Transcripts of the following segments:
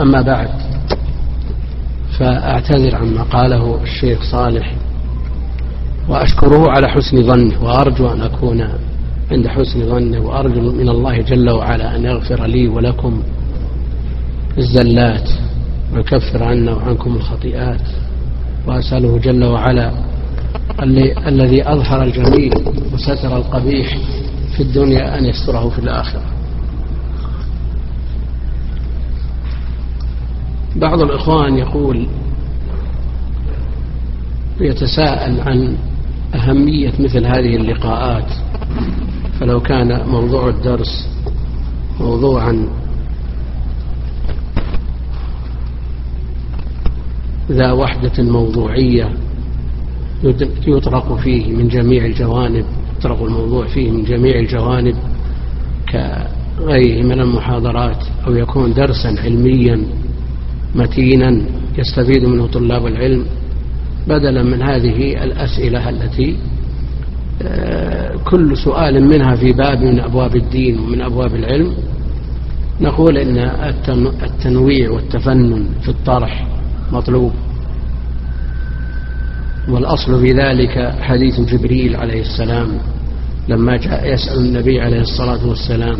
أما بعد فأعتذر عما قاله الشيخ صالح وأشكره على حسن ظنه وأرجو أن أكون عند حسن ظنه وأرجو من الله جل وعلا أن يغفر لي ولكم الزلات ويكفر عنا وعنكم الخطيئات وأسأله جل وعلا الذي أظهر الجميل وستر القبيح في الدنيا أن يستره في الآخرة. بعض الإخوان يقول يتساءل عن أهمية مثل هذه اللقاءات فلو كان موضوع الدرس موضوعا ذا وحدة موضوعية يطرق فيه من جميع الجوانب يطرق الموضوع فيه من جميع الجوانب كغيره من المحاضرات أو يكون درسا علميا متينا يستفيد منه طلاب العلم بدلا من هذه الأسئلة التي كل سؤال منها في باب من أبواب الدين ومن أبواب العلم. نقول إن التنويع والتفنن في الطرح مطلوب. والأصل في ذلك حديث جبريل عليه السلام لما جاء يسأل النبي عليه الصلاة والسلام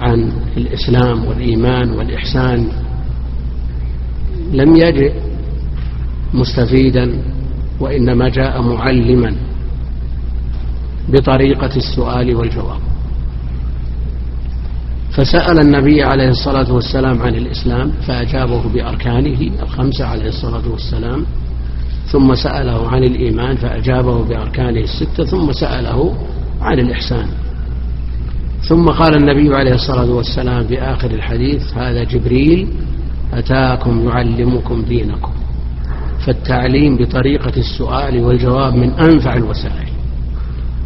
عن الإسلام والإيمان والإحسان. لم يجئ مستفيدا وإنما جاء معلما بطريقة السؤال والجواب. فسأل النبي عليه الصلاة والسلام عن الإسلام فأجابه بأركانه الخمسة عليه الصلاة والسلام ثم سأله عن الإيمان فأجابه بأركانه الستة ثم سأله عن الإحسان. ثم قال النبي عليه الصلاة والسلام في آخر الحديث هذا جبريل أتاكم يعلمكم دينكم. فالتعليم بطريقة السؤال والجواب من أنفع الوسائل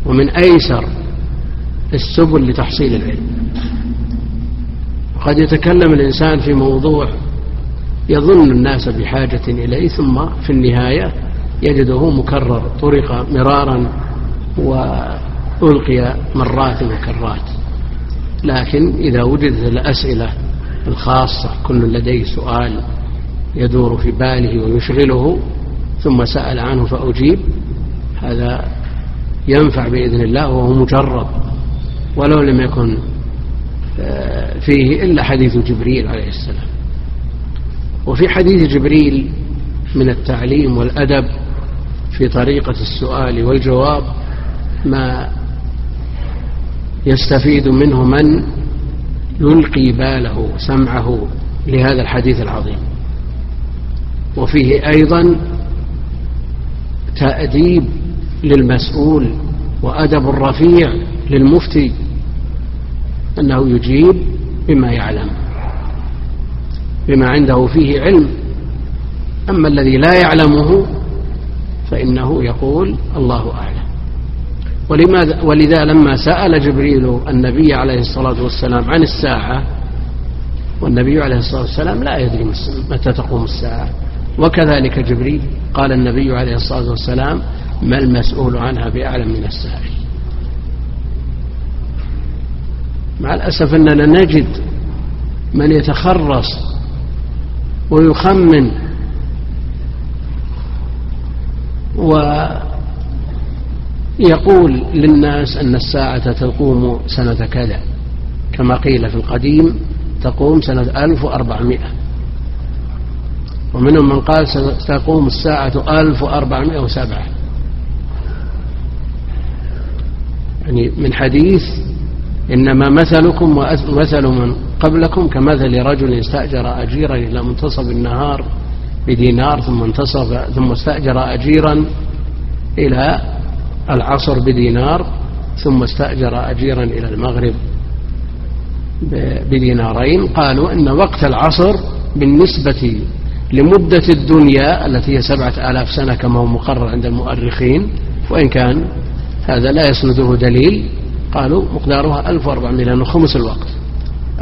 ومن أيسر السبل لتحصيل العلم. قد يتكلم الإنسان في موضوع يظن الناس بحاجة إليه ثم في النهاية يجده مكرر طرق مرارا وألقي مرات وكرات لكن إذا وجدت الأسئلة الخاصة كل لديه سؤال يدور في باله ويشغله ثم سأل عنه فأجيب. هذا ينفع بإذن الله وهو مجرب ولو لم يكن آه، فيه إلا حديث جبريل عليه السلام. وفي حديث جبريل من التعليم والأدب في طريقة السؤال والجواب ما يستفيد منه من يلقي باله سمعه لهذا الحديث العظيم. وفيه أيضا تأديب للمسؤول وأدب رفيع للمفتي أنه يجيب بما يعلم بما عنده فيه علم. أما الذي لا يعلمه فإنه يقول الله أعلم. ولماذا ولذا لما سأل جبريل النبي عليه الصلاة والسلام عن الساعة والنبي عليه الصلاة والسلام لا يدري متى تقوم الساعة. وكذلك جبريل قال النبي عليه الصلاة والسلام ما المسؤول عنها بأعلم من السائل مع الأسف أننا نجد من يتخرص ويخمن ويقول للناس أن الساعة تقوم سنة كذا. كما قيل في القديم تقوم سنة 1400 ومنهم من قال ستقوم الساعة 1407 يعني من حديث إنما مثلكم ومثل من قبلكم كمثل رجل استأجر أجيرا إلى منتصف النهار بدينار ثم انتصف ثم استأجر أجيرا إلى العصر بدينار ثم استأجر أجيرا إلى المغرب بدينارين. قالوا إن وقت العصر بالنسبة لمدة الدنيا التي هي سبعة آلاف سنة كما هو مقرر عند المؤرخين وإن كان هذا لا يسنده دليل قالوا مقدارها 1400 لأنه خمس الوقت.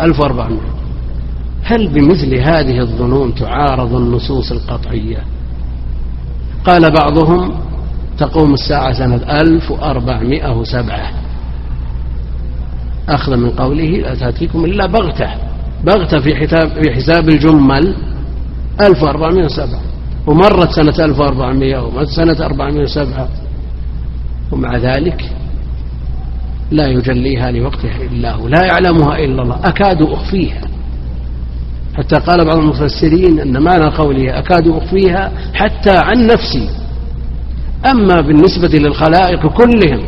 1400 هل بمثل هذه الظنون تعارض النصوص القطعية؟ قال بعضهم تقوم الساعة سنة 1407 أخذ من قوله لا تأتيكم إلا بغتة. بغتة في حساب, في حساب الجمل 1407 ومرت سنة 1400 ومرت سنة 407 ومع ذلك لا يجليها لوقتها إلا هو. لا يعلمها إلا الله. أكاد أخفيها. حتى قال بعض المفسرين أن معنى قوله أكاد أخفيها حتى عن نفسي. أما بالنسبة للخلائق كلهم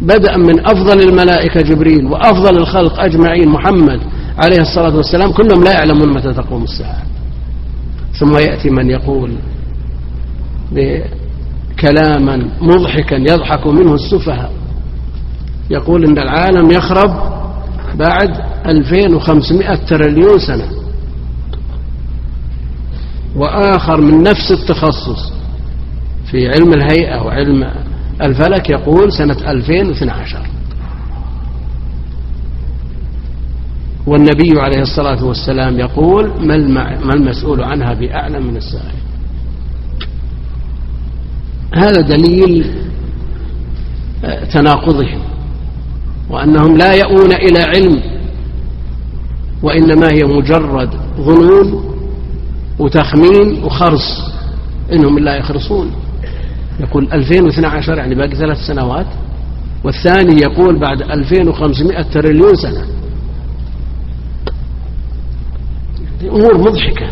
بدءا من أفضل الملائكة جبريل وأفضل الخلق أجمعين محمد عليه الصلاة والسلام كلهم لا يعلمون متى تقوم الساعة. ثم يأتي من يقول بكلاما مضحكا يضحك منه السفهاء يقول إن العالم يخرب بعد 2500 تريليون سنة وآخر من نفس التخصص في علم الهيئة وعلم الفلك يقول سنة 2012 والنبي عليه الصلاة والسلام يقول ما المسؤول عنها بأعلم من السائل. هذا دليل آه، تناقضهم وأنهم لا يؤون إلى علم وإنما هي مجرد ظنون وتخمين وخرص إنهم لا يخرصون. يقول 2012 يعني باقي ثلاث سنوات والثاني يقول بعد 2500 تريليون سنة. أمور مضحكة.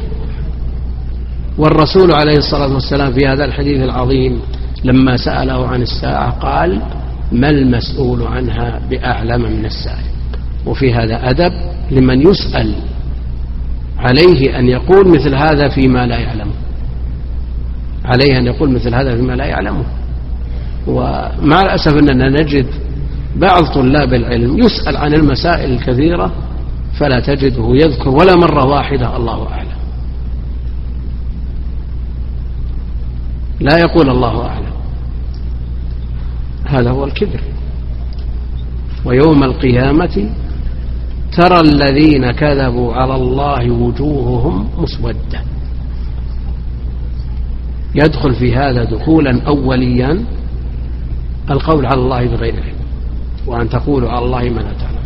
والرسول عليه الصلاة والسلام في هذا الحديث العظيم لما سأله عن الساعة قال ما المسؤول عنها بأعلم من السائل؟ وفي هذا أدب لمن يسأل عليه أن يقول مثل هذا فيما لا يعلمه. عليه أن يقول مثل هذا فيما لا يعلمه. ومع الأسف أننا نجد بعض طلاب العلم يسأل عن المسائل الكثيرة فلا تجده يذكر ولا مرة واحدة الله أعلم. لا يقول الله أعلم. هذا هو الكبر. ويوم القيامة ترى الذين كذبوا على الله وجوههم مسودة. يدخل في هذا دخولا أوليا القول على الله بغير علم وأن تقولوا على الله ما لا تعلم.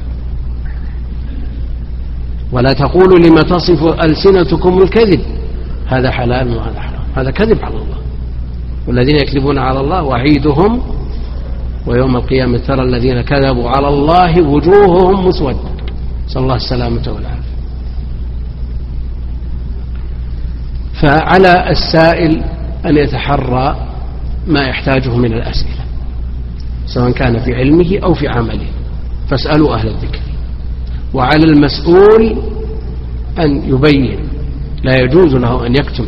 ولا تقولوا لما تصف ألسنتكم الكذب هذا حلال وهذا حرام هذا كذب على الله. والذين يكذبون على الله وعيدهم ويوم القيامة ترى الذين كذبوا على الله وجوههم مسودة. نسأل الله السلامة والعافية. فعلى السائل أن يتحرى ما يحتاجه من الأسئلة سواء كان في علمه أو في عمله. فاسألوا أهل الذكر. وعلى المسؤول أن يبين. لا يجوز له أن يكتم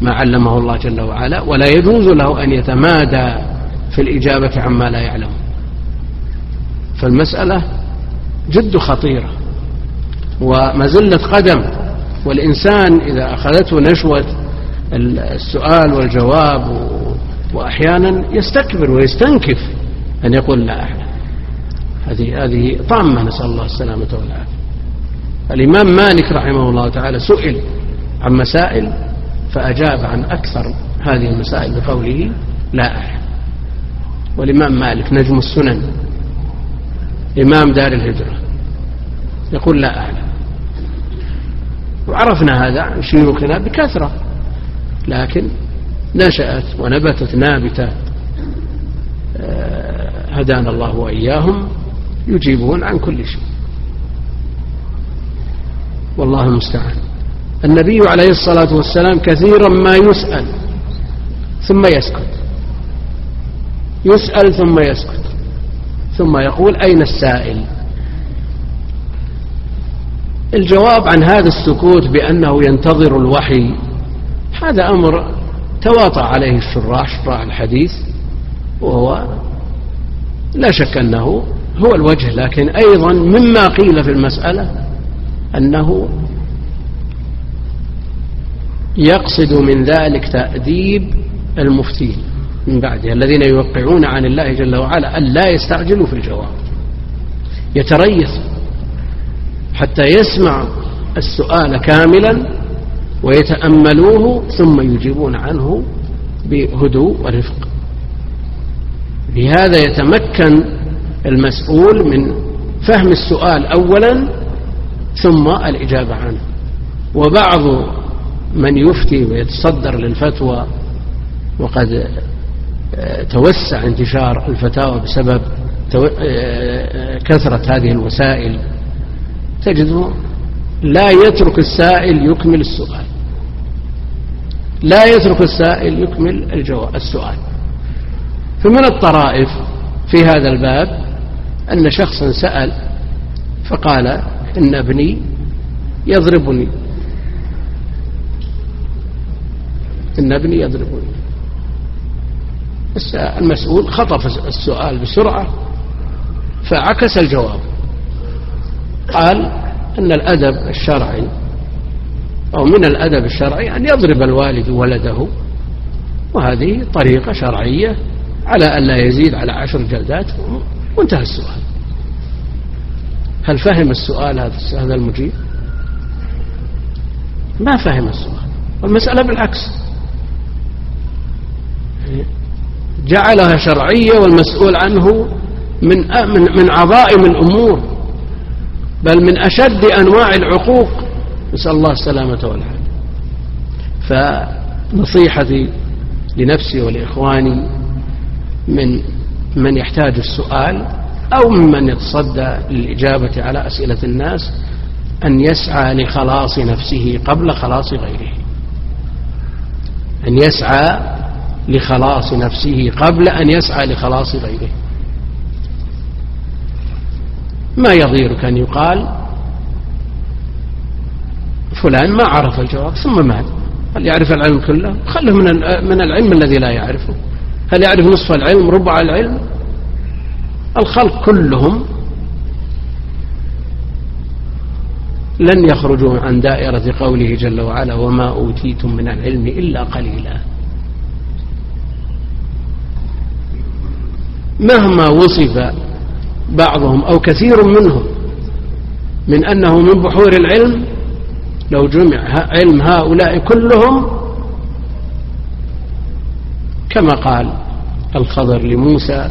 ما علمه الله جل وعلا ولا يجوز له أن يتمادى في الإجابة عما لا يعلم. فالمسألة جد خطيرة ومزلة قدم. والإنسان إذا أخذته نشوة السؤال والجواب وأحيانا يستكبر ويستنكف أن يقول لا أعلم هذه هذه طامة نسأل الله السلامة والعافية. الإمام مالك رحمه الله تعالى سئل عن مسائل فأجاب عن أكثر هذه المسائل بقوله لا أعلم والإمام مالك نجم السنن إمام دار الهجرة يقول لا أعلم وعرفنا هذا شيوخنا بكثرة. لكن نشأت ونبتت نابتة آه، هدانا الله وإياهم يجيبون عن كل شيء. والله المستعان. النبي عليه الصلاة والسلام كثيرا ما يسأل ثم يسكت. يسأل ثم يسكت. ثم يقول أين السائل؟ الجواب عن هذا السكوت بأنه ينتظر الوحي هذا أمر تواطأ عليه الشراح شراح الحديث وهو لا شك أنه هو الوجه لكن أيضا مما قيل في المسألة أنه يقصد من ذلك تأديب المفتين من بعده الذين يوقعون عن الله جل وعلا أن لا يستعجلوا في الجواب. يتريث حتى يسمع السؤال كاملا ويتأملوه ثم يجيبون عنه بهدوء ورفق. بهذا يتمكن المسؤول من فهم السؤال أولا ثم الإجابة عنه. وبعض من يفتي ويتصدر للفتوى وقد آه، توسع انتشار الفتاوى بسبب آه، آه، كثرة هذه الوسائل. تجده لا يترك السائل يكمل السؤال. لا يترك السائل يكمل الجواب السؤال. فمن الطرائف في هذا الباب أن شخصا سأل فقال إن ابني يضربني. إن ابني يضربني. المسؤول خطف السؤال بسرعة فعكس الجواب. قال أن الأدب الشرعي أو من الأدب الشرعي أن يضرب الوالد ولده. وهذه طريقة شرعية على أن لا يزيد على عشر جلدات. وانتهى السؤال. هل فهم السؤال هذا المجيب؟ ما فهم السؤال. والمسألة بالعكس. جعلها شرعية والمسؤول عنه من من عظائم الأمور بل من أشد أنواع العقوق نسأل الله السلامة والعافية. فنصيحتي لنفسي ولإخواني من من يحتاج السؤال أو ممن يتصدى للإجابة على أسئلة الناس أن يسعى لخلاص نفسه قبل خلاص غيره. أن يسعى لخلاص نفسه قبل أن يسعى لخلاص غيره. ما يضيرك أن يقال فلان ما عرف الجواب ثم مات. هل يعرف العلم كله؟ خله من من العلم الذي لا يعرفه. هل يعرف نصف العلم ربع العلم؟ الخلق كلهم لن يخرجوا عن دائرة قوله جل وعلا وما أوتيتم من العلم إلا قليلا. مهما وصف بعضهم أو كثير منهم من أنه من بحور العلم لو جمع علم هؤلاء كلهم كما قال الخضر لموسى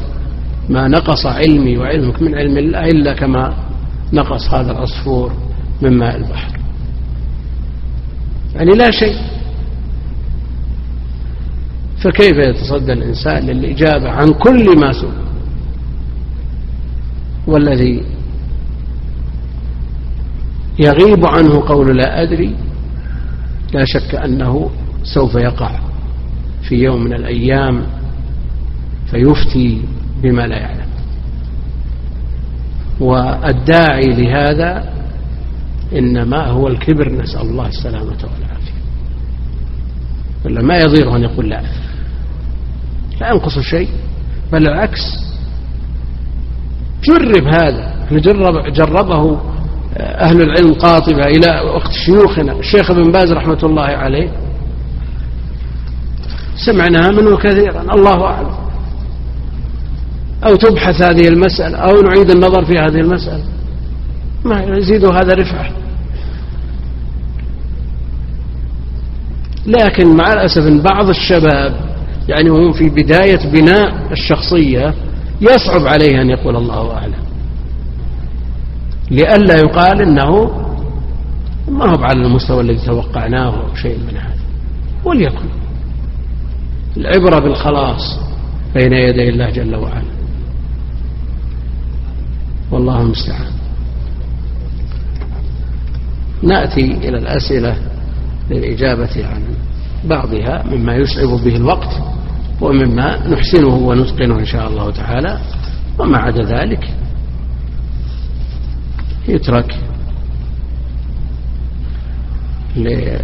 ما نقص علمي وعلمك من علم الله إلا كما نقص هذا العصفور من ماء البحر. يعني لا شيء. فكيف يتصدى الإنسان للإجابة عن كل ما سئل؟ والذي يغيب عنه قول لا أدري لا شك أنه سوف يقع في يوم من الأيام فيفتي بما لا يعلم. والداعي لهذا إنما هو الكبر نسأل الله السلامة والعافية. ولا ما يضيره أن يقول لا لا ينقص شيء بل العكس. جرب هذا جرب جربه أهل العلم قاطبة إلى وقت شيوخنا. الشيخ ابن باز رحمة الله عليه. سمعناها منه كثيرا. الله أعلم. أو تبحث هذه المسألة أو نعيد النظر في هذه المسألة. ما يزيد هذا رفعة. لكن مع الأسف إن بعض الشباب يعني وهم في بداية بناء الشخصية يصعب عليه أن يقول الله أعلم. لئلا يقال أنه ما هو على المستوى الذي توقعناه أو شيء من هذا. وليكن. العبرة بالخلاص بين يدي الله جل وعلا. والله المستعان. نأتي إلى الأسئلة للإجابة عن بعضها مما يصعب به الوقت ومما نحسنه ونتقنه إن شاء الله تعالى. وما عدا ذلك يترك لعله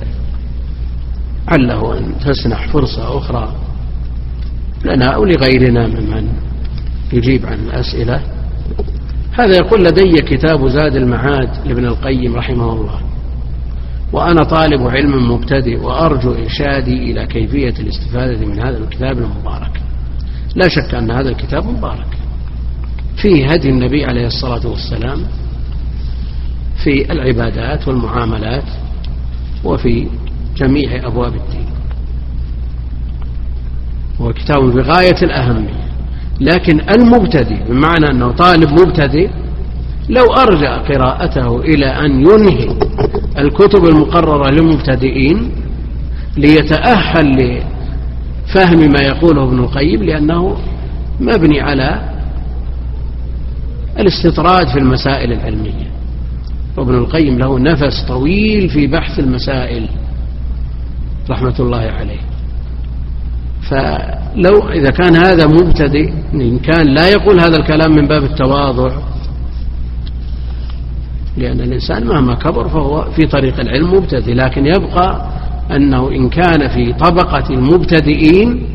أن تسنح فرصة أخرى. لنا أو لغيرنا ممن يجيب عن الأسئلة. هذا يقول لدي كتاب زاد المعاد لابن القيم رحمه الله. وأنا طالب علم مبتدئ وأرجو إرشادي إلى كيفية الاستفادة من هذا الكتاب المبارك. لا شك أن هذا الكتاب مبارك. فيه هدي النبي عليه الصلاة والسلام في العبادات والمعاملات وفي جميع أبواب الدين. هو كتاب بغاية الأهمية لكن المبتدئ بمعنى أنه طالب مبتدئ لو أرجع قراءته إلى أن ينهي الكتب المقررة للمبتدئين ليتأهل لفهم ما يقوله ابن القيم لأنه مبني على الاستطراد في المسائل العلمية. وابن القيم له نفس طويل في بحث المسائل رحمة الله عليه. فلو إذا كان هذا مبتدئ إن كان لا يقول هذا الكلام من باب التواضع لأن الإنسان مهما كبر فهو في طريق العلم مبتدئ لكن يبقى أنه إن كان في طبقة المبتدئين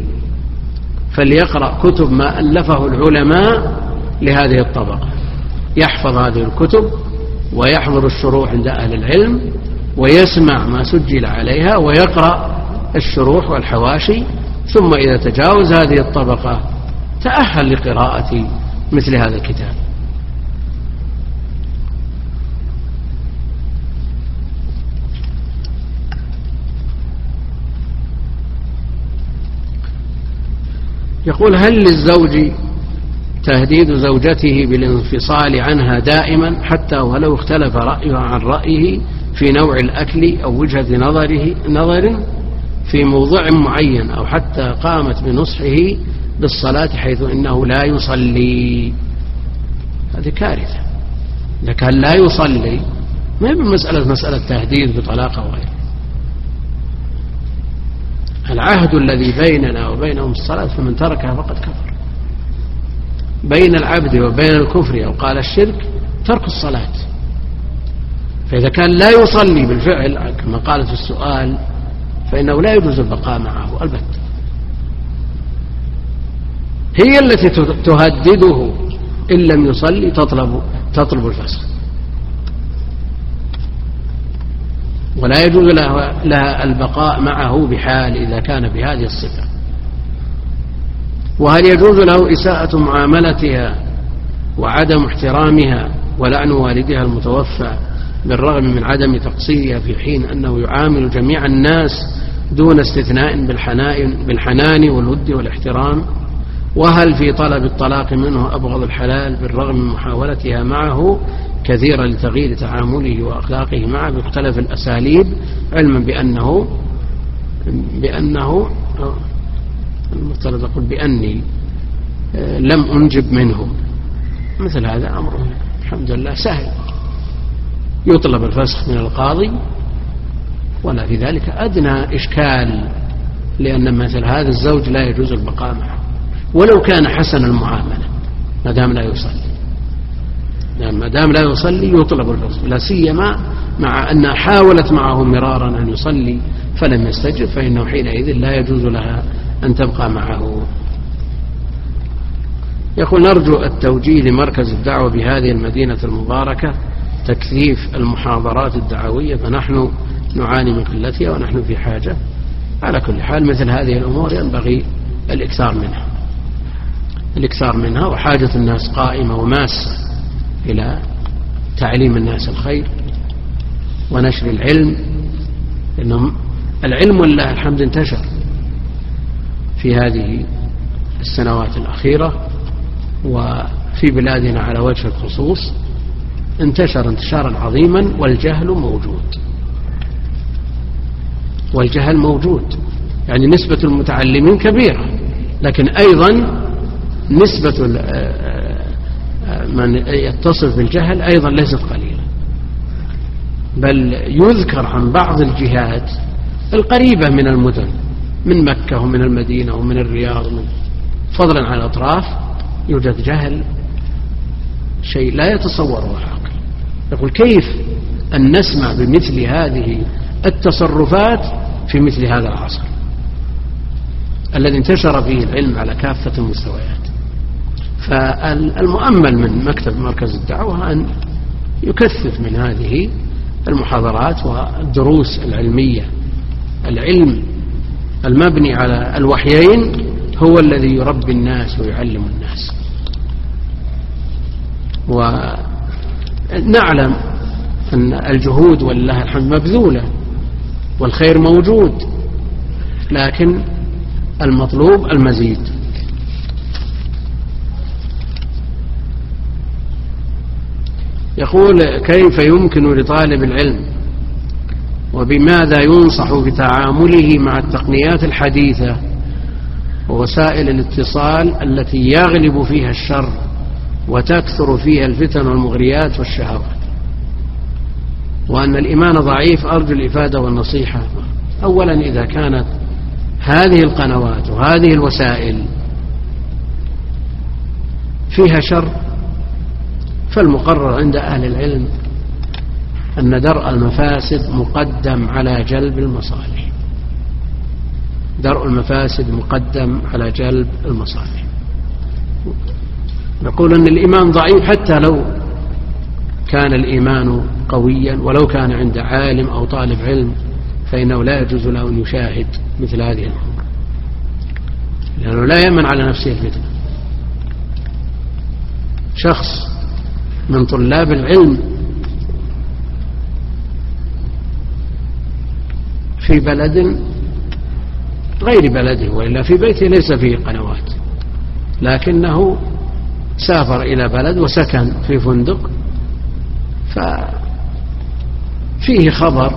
فليقرأ كتب ما ألفه العلماء لهذه الطبقة. يحفظ هذه الكتب ويحضر الشروح عند أهل العلم ويسمع ما سجل عليها ويقرأ الشروح والحواشي ثم إذا تجاوز هذه الطبقة تأهل لقراءة مثل هذا الكتاب. يقول هل للزوج تهديد زوجته بالانفصال عنها دائما حتى ولو اختلف رأيها عن رأيه في نوع الأكل أو وجهة نظره نظر في موضوع معين أو حتى قامت بنصحه بالصلاة حيث إنه لا يصلي. هذه كارثة. إذا كان لا يصلي ما هي مسألة مسألة تهديد بطلاق أو غيره. العهد الذي بيننا وبينهم الصلاة فمن تركها فقد كفر. بين العبد وبين الكفر أو قال الشرك ترك الصلاة. فإذا كان لا يصلي بالفعل كما قالت في السؤال فإنه لا يجوز البقاء معه البتة هي التي تهدده إن لم يصلي تطلب تطلب الفسخ. ولا يجوز لها البقاء معه بحال إذا كان بهذه الصفة. وهل يجوز له إساءة معاملتها وعدم احترامها ولعن والدها المتوفى بالرغم من عدم تقصيرها في حين أنه يعامل جميع الناس دون استثناء بالحنان, والود والاحترام؟ وهل في طلب الطلاق منه أبغض الحلال بالرغم من محاولتها معه كثيرا لتغيير تعامله وأخلاقه معه بمختلف الأساليب علما بأنه بأنه المفترض أقول بأني آه، لم أنجب منه مثل هذا أمر. الحمد لله سهل. يطلب الفسخ من القاضي ولا في ذلك أدنى إشكال لأن مثل هذا الزوج لا يجوز البقاء معه. ولو كان حسن المعاملة ما دام لا يصلي. ما دام لا يصلي يطلب الفسخ. لا سيما مع أنها حاولت معه مرارا أن يصلي فلم يستجب فإنه حينئذ لا يجوز لها أن تبقى معه. يقول نرجو التوجيه لمركز الدعوة بهذه المدينة المباركة تكثيف المحاضرات الدعوية فنحن نعاني من قلتها ونحن في حاجة. على كل حال مثل هذه الأمور ينبغي الإكثار منها. الإكثار منها وحاجة الناس قائمة وماسة إلى تعليم الناس الخير ونشر العلم لأنهم العلم ولله الحمد انتشر. في هذه السنوات الأخيرة وفي بلادنا على وجه الخصوص انتشر انتشارا عظيما والجهل موجود. والجهل موجود. يعني نسبة المتعلمين كبيرة لكن أيضا نسبة آه، آه، من يتصف بالجهل أيضا ليست قليلة. بل يذكر عن بعض الجهات القريبة من المدن من مكة ومن المدينة ومن الرياض من فضلا عن الأطراف يوجد جهل شيء لا يتصوره العقل يقول كيف أن نسمع بمثل هذه التصرفات في مثل هذا العصر؟ الذي انتشر فيه العلم على كافة المستويات. فالمؤمل من مكتب مركز الدعوة أن يكثف من هذه المحاضرات والدروس العلمية. العلم المبني على الوحيين هو الذي يربي الناس ويعلم الناس. ونعلم أن الجهود ولله الحمد مبذولة والخير موجود لكن المطلوب المزيد. يقول كيف يمكن لطالب العلم وبماذا ينصح في تعامله مع التقنيات الحديثة ووسائل الاتصال التي يغلب فيها الشر وتكثر فيها الفتن والمغريات والشهوات؟ وأن الإيمان ضعيف أرجو الإفادة والنصيحة. أولا إذا كانت هذه القنوات وهذه الوسائل فيها شر فالمقرر عند أهل العلم أن درء المفاسد مقدم على جلب المصالح. درء المفاسد مقدم على جلب المصالح. نقول أن الإيمان ضعيف حتى لو كان الإيمان قويا ولو كان عند عالم أو طالب علم فإنه لا يجوز له أن يشاهد مثل هذه الأمور. لأنه لا يأمن على نفسه الفتنة شخص من طلاب العلم في بلد غير بلده وإلا في بيته ليس فيه قنوات. لكنه سافر إلى بلد وسكن في فندق ففيه خبر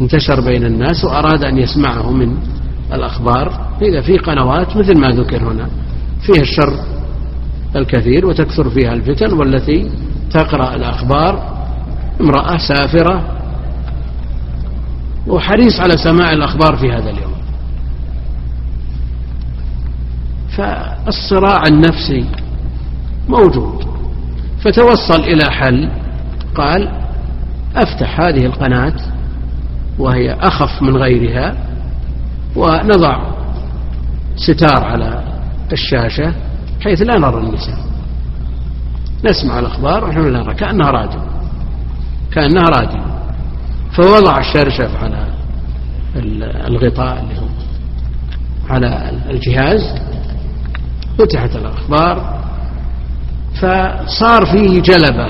انتشر بين الناس وأراد أن يسمعه من الأخبار. إذا في قنوات مثل ما ذكر هنا فيها الشر الكثير وتكثر فيها الفتن والتي تقرأ الأخبار. امرأة سافرة وحريص على سماع الأخبار في هذا اليوم. فالصراع النفسي موجود. فتوصل إلى حل. قال أفتح هذه القناة وهي أخف من غيرها ونضع ستار على الشاشة حيث لا نرى النساء. نسمع الأخبار ونحن لا نرى كأنها راديو. كأنها راديو. فوضع الشرشف على الغطاء اللي هو على الجهاز. فتحت الأخبار فصار فيه جلبة.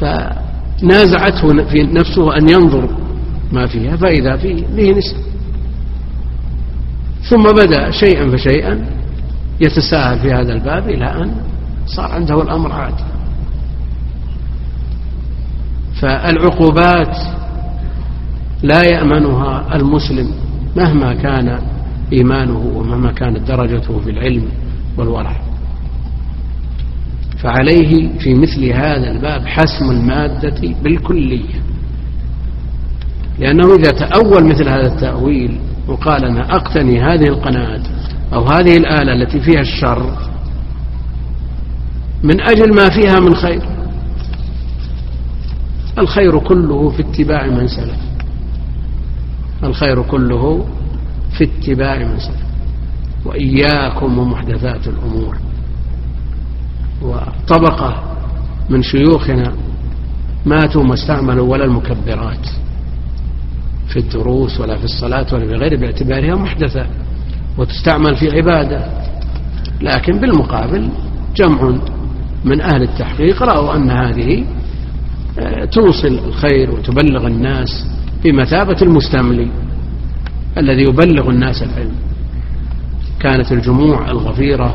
فنازعته في نفسه أن ينظر ما فيها فإذا فيه به نساء ثم بدأ شيئا فشيئا يتساهل في هذا الباب إلى أن صار عنده الأمر عادي. فالعقوبات لا يأمنها المسلم مهما كان إيمانه ومهما كانت درجته في العلم والورع فعليه في مثل هذا الباب حسم المادة بالكلية. لأنه إذا تأول مثل هذا التأويل وقال أنا أقتني هذه القناة أو هذه الآلة التي فيها الشر من أجل ما فيها من خير. الخير كله في اتباع من سلف. الخير كله في اتباع من سلف. وإياكم ومحدثات الأمور. وطبقة من شيوخنا ماتوا ما استعملوا ولا المكبرات. في الدروس ولا في الصلاة ولا في غيره باعتبارها محدثة. وتستعمل في عبادة. لكن بالمقابل جمع من أهل التحقيق رأوا أن هذه توصل الخير وتبلغ الناس بمثابة المستملي الذي يبلغ الناس العلم. كانت الجموع الغفيرة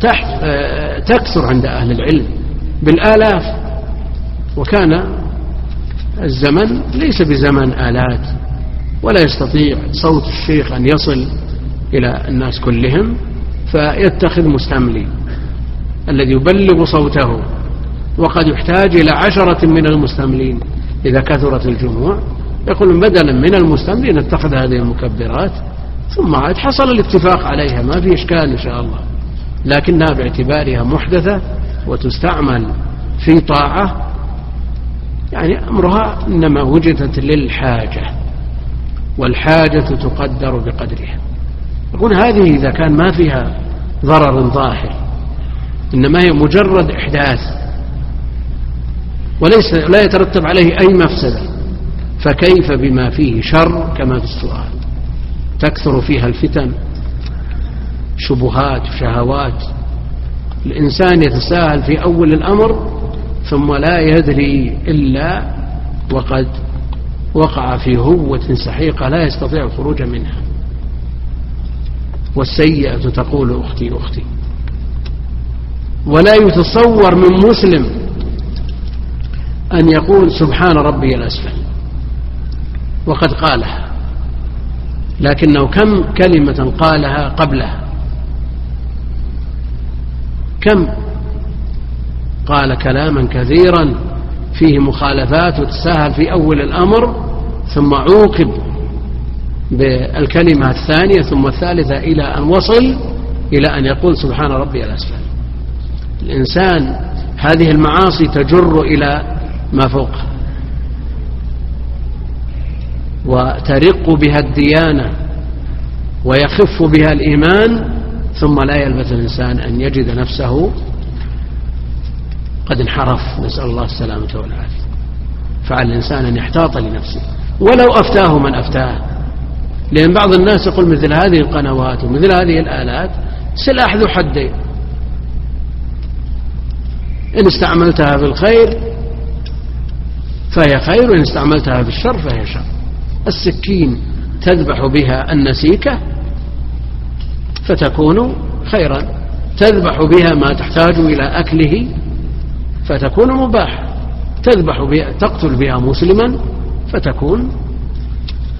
تحت آه، تكثر عند أهل العلم بالآلاف. وكان الزمن ليس بزمن آلات ولا يستطيع صوت الشيخ أن يصل إلى الناس كلهم فيتخذ مستملي الذي يبلغ صوته. وقد يحتاج إلى عشرة من المستملين. إذا كثرت الجموع يقول بدلا من المستملي نتخذ هذه المكبرات ثم عاد حصل الاتفاق عليها. ما في إشكال إن شاء الله. لكنها باعتبارها محدثة وتستعمل في طاعة. يعني أمرها إنما وجدت للحاجة والحاجة تقدر بقدرها. يقول هذه إذا كان ما فيها ضرر ظاهر إنما هي مجرد إحداث. وليس لا يترتب عليه أي مفسدة. فكيف بما فيه شر كما في السؤال؟ تكثر فيها الفتن شبهات شهوات. الإنسان يتساهل في أول الأمر ثم لا يدري إلا وقد وقع في هوة سحيقة لا يستطيع الخروج منها. والسيئة تقول أختي أختي. ولا يتصور من مسلم أن يقول سبحان ربي الأسفل وقد قالها لكنه كم كلمة قالها قبلها؟ كم قال كلاما كثيرا فيه مخالفات وتساهل في أول الأمر ثم عوقب بالكلمة الثانية ثم الثالثة إلى أن وصل إلى أن يقول سبحان ربي الأسفل. الإنسان هذه المعاصي تجر إلى ما فوقها وترق بها الديانة ويخف بها الإيمان ثم لا يلبث الإنسان أن يجد نفسه قد انحرف. نسأل الله السلامة والعافية. فعلى الإنسان أن يحتاط لنفسه. ولو أفتاه من أفتاه. لأن بعض الناس يقول مثل هذه القنوات ومثل هذه الآلات سلاح ذو حدين. إن استعملتها في الخير فهي خير وإن استعملتها في الشر فهي شر. السكين تذبح بها النسيكة فتكون خيرا. تذبح بها ما تحتاج إلى أكله فتكون مباحة. تذبح بها تقتل بها مسلما فتكون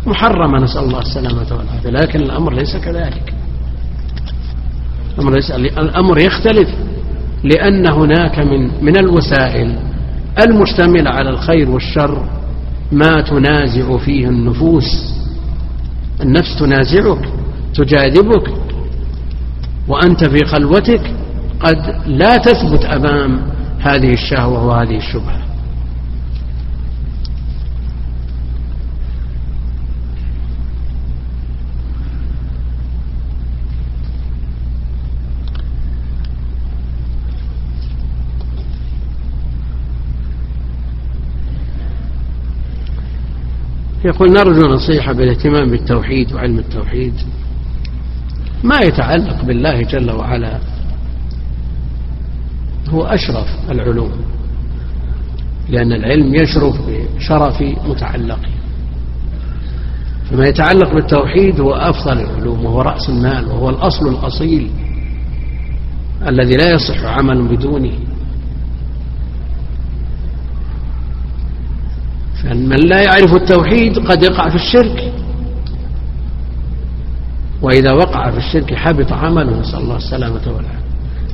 محرمة. نسأل الله السلامة والعافية. لكن الأمر ليس كذلك. الأمر, ليس الأمر يختلف لأن هناك من من الوسائل المشتملة على الخير والشر ما تنازع فيه النفوس. النفس تنازعك تجاذبك وأنت في خلوتك قد لا تثبت أمام هذه الشهوة وهذه الشبهة. يقول نرجو نصيحة بالاهتمام بالتوحيد وعلم التوحيد ما يتعلق بالله جل وعلا. هو أشرف العلوم لأن العلم يشرف بشرف متعلقه فما يتعلق بالتوحيد هو أفضل العلوم وهو رأس المال وهو الأصل الأصيل الذي لا يصح عمل بدونه. فمن لا يعرف التوحيد قد يقع في الشرك. وإذا وقع في الشرك حبط عمله نسأل الله السلامة والعافية.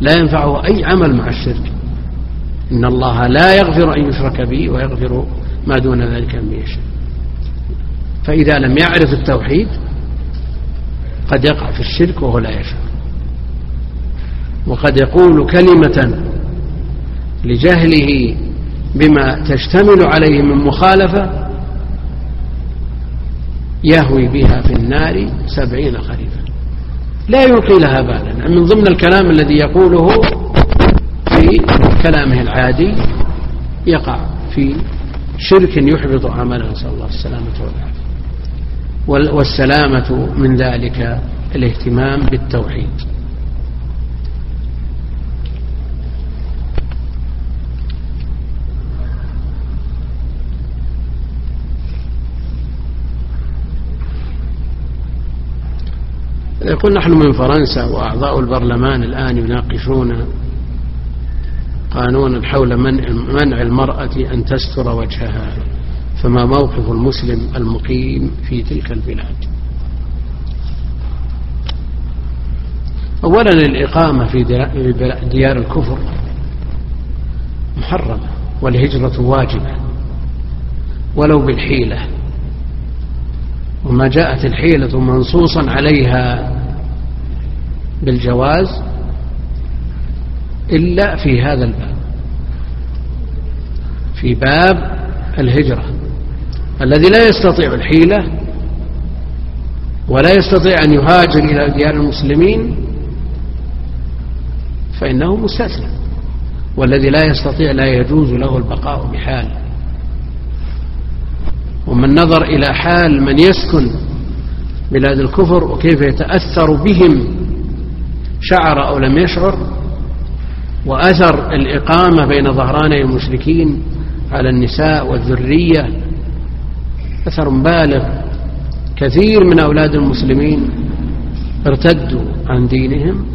لا ينفعه أي عمل مع الشرك. إن الله لا يغفر أن يشرك به ويغفر ما دون ذلك من يشاء. فإذا لم يعرف التوحيد قد يقع في الشرك وهو لا يشاء وقد يقول كلمة لجهله بما تشتمل عليه من مخالفة يهوي بها في النار سبعين خريفا لا يلقي لها بالا. من ضمن الكلام الذي يقوله في كلامه العادي يقع في شرك يحبط عمله نسأل الله السلامة والعافية. والسلامة من ذلك الاهتمام بالتوحيد. يقول نحن من فرنسا وأعضاء البرلمان الآن يناقشون قانونا حول منع المرأة أن تستر وجهها فما موقف المسلم المقيم في تلك البلاد؟ أولا الإقامة في ديار الكفر محرمة والهجرة واجبة ولو بالحيلة وما جاءت الحيلة منصوصا عليها بالجواز إلا في هذا الباب. في باب الهجرة. الذي لا يستطيع الحيلة ولا يستطيع أن يهاجر إلى ديار المسلمين فإنه مستثنى والذي لا يستطيع لا يجوز له البقاء بحال. ومن نظر إلى حال من يسكن بلاد الكفر وكيف يتأثر بهم شعر أو لم يشعر وأثر الإقامة بين ظهراني المشركين على النساء والذرية أثر بالغ كثير من أولاد المسلمين ارتدوا عن دينهم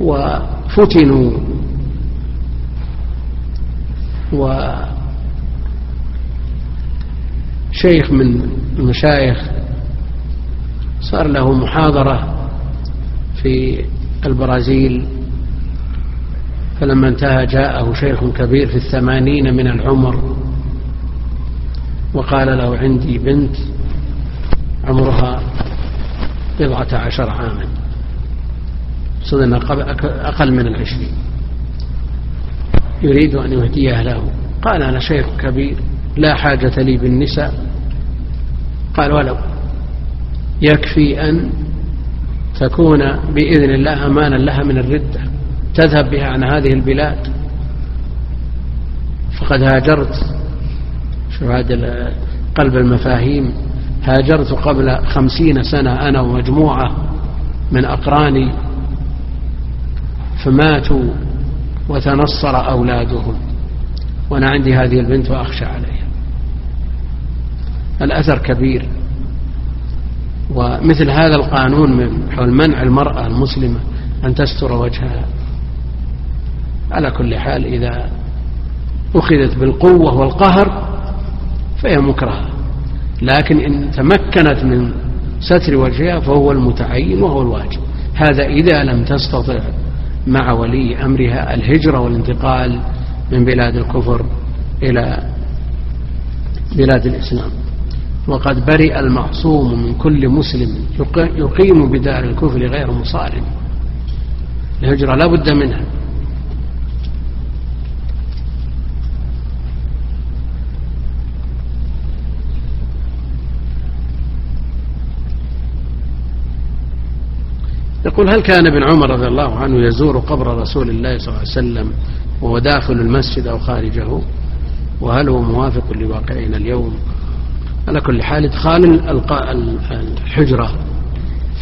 وفتنوا. وشيخ من المشايخ صار له محاضرة في البرازيل فلما انتهى جاءه شيخ كبير في الثمانين من العمر وقال له عندي بنت عمرها بضعة عشر عاما صدن أقل من العشرين. يريد أن يهديها له. قال أنا شيخ كبير لا حاجة لي بالنساء. قال ولو يكفي أن تكون بإذن الله أمانا لها من الردة. تذهب بها عن هذه البلاد. فقد هاجرت. شو هذا قلب المفاهيم. هاجرت قبل خمسين سنة أنا ومجموعة من أقراني فماتوا وتنصر أولادهم. وأنا عندي هذه البنت وأخشى عليها. الأثر كبير. ومثل هذا القانون من حول منع المرأة المسلمة أن تستر وجهها. على كل حال إذا أخذت بالقوة والقهر فهي مكرهة. لكن إن تمكنت من ستر وجهها فهو المتعين وهو الواجب. هذا إذا لم تستطع مع ولي أمرها الهجرة والانتقال من بلاد الكفر إلى بلاد الإسلام. وقد برئ المعصوم من كل مسلم يقيم بدار الكفر غير مصارم. الهجرة لا بد منها. يقول هل كان ابن عمر رضي الله عنه يزور قبر رسول الله صلى الله عليه وسلم وهو داخل المسجد أو خارجه؟ وهل هو موافق لواقعنا اليوم؟ على كل حال إدخال الحجرة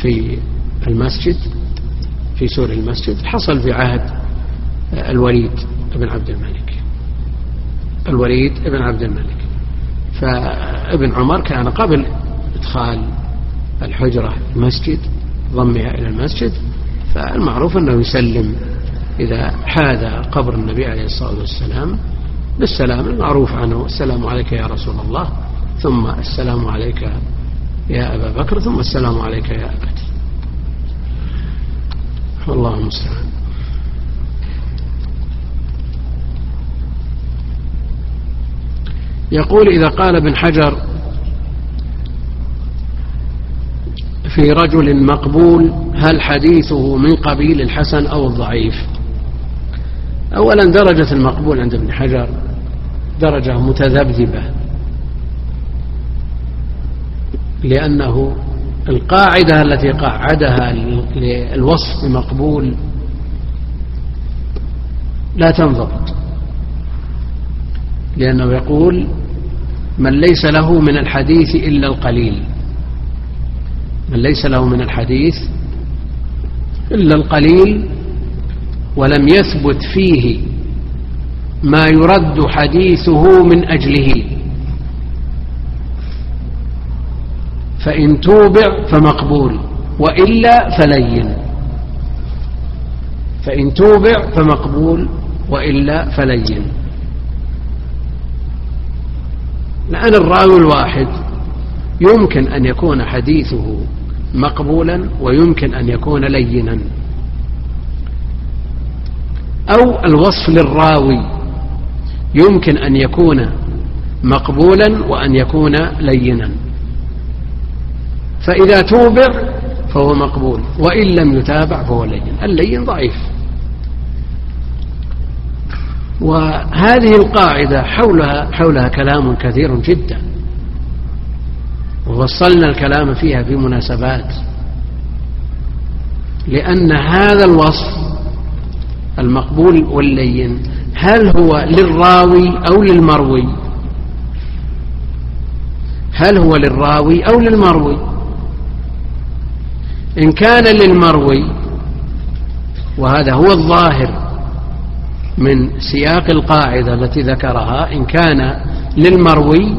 في المسجد في سور المسجد. حصل في عهد الوليد بن عبد الملك. الوليد بن عبد الملك. فابن عمر كان قبل إدخال الحجرة المسجد ضمها إلى المسجد. فالمعروف أنه يسلم إذا حاذى قبر النبي عليه الصلاة والسلام بالسلام. المعروف عنه السلام عليك يا رسول الله. ثم السلام عليك يا أبا بكر ثم السلام عليك يا أبت والله المستعان. يقول إذا قال ابن حجر في رجل مقبول هل حديثه من قبيل الحسن أو الضعيف؟ أولا درجة المقبول عند ابن حجر درجة متذبذبة. لأنه القاعدة التي قاعدها للوصف بمقبول لا تنضبط. لأنه يقول من ليس له من الحديث إلا القليل. من ليس له من الحديث إلا القليل ولم يثبت فيه ما يرد حديثه من أجله. فإن توبع فمقبول وإلا فلين. فإن توبع فمقبول وإلا فلين. الآن الراوي الواحد يمكن أن يكون حديثه مقبولا ويمكن أن يكون لينا. أو الوصف للراوي يمكن أن يكون مقبولا وأن يكون لينا. فإذا توبع فهو مقبول وإن لم يتابع فهو لين. اللين ضعيف. وهذه القاعدة حولها حولها كلام كثير جدا. وفصلنا الكلام فيها في مناسبات لأن هذا الوصف المقبول واللين هل هو للراوي أو للمروي؟ هل هو للراوي أو للمروي؟ إن كان للمروي وهذا هو الظاهر من سياق القاعدة التي ذكرها إن كان للمروي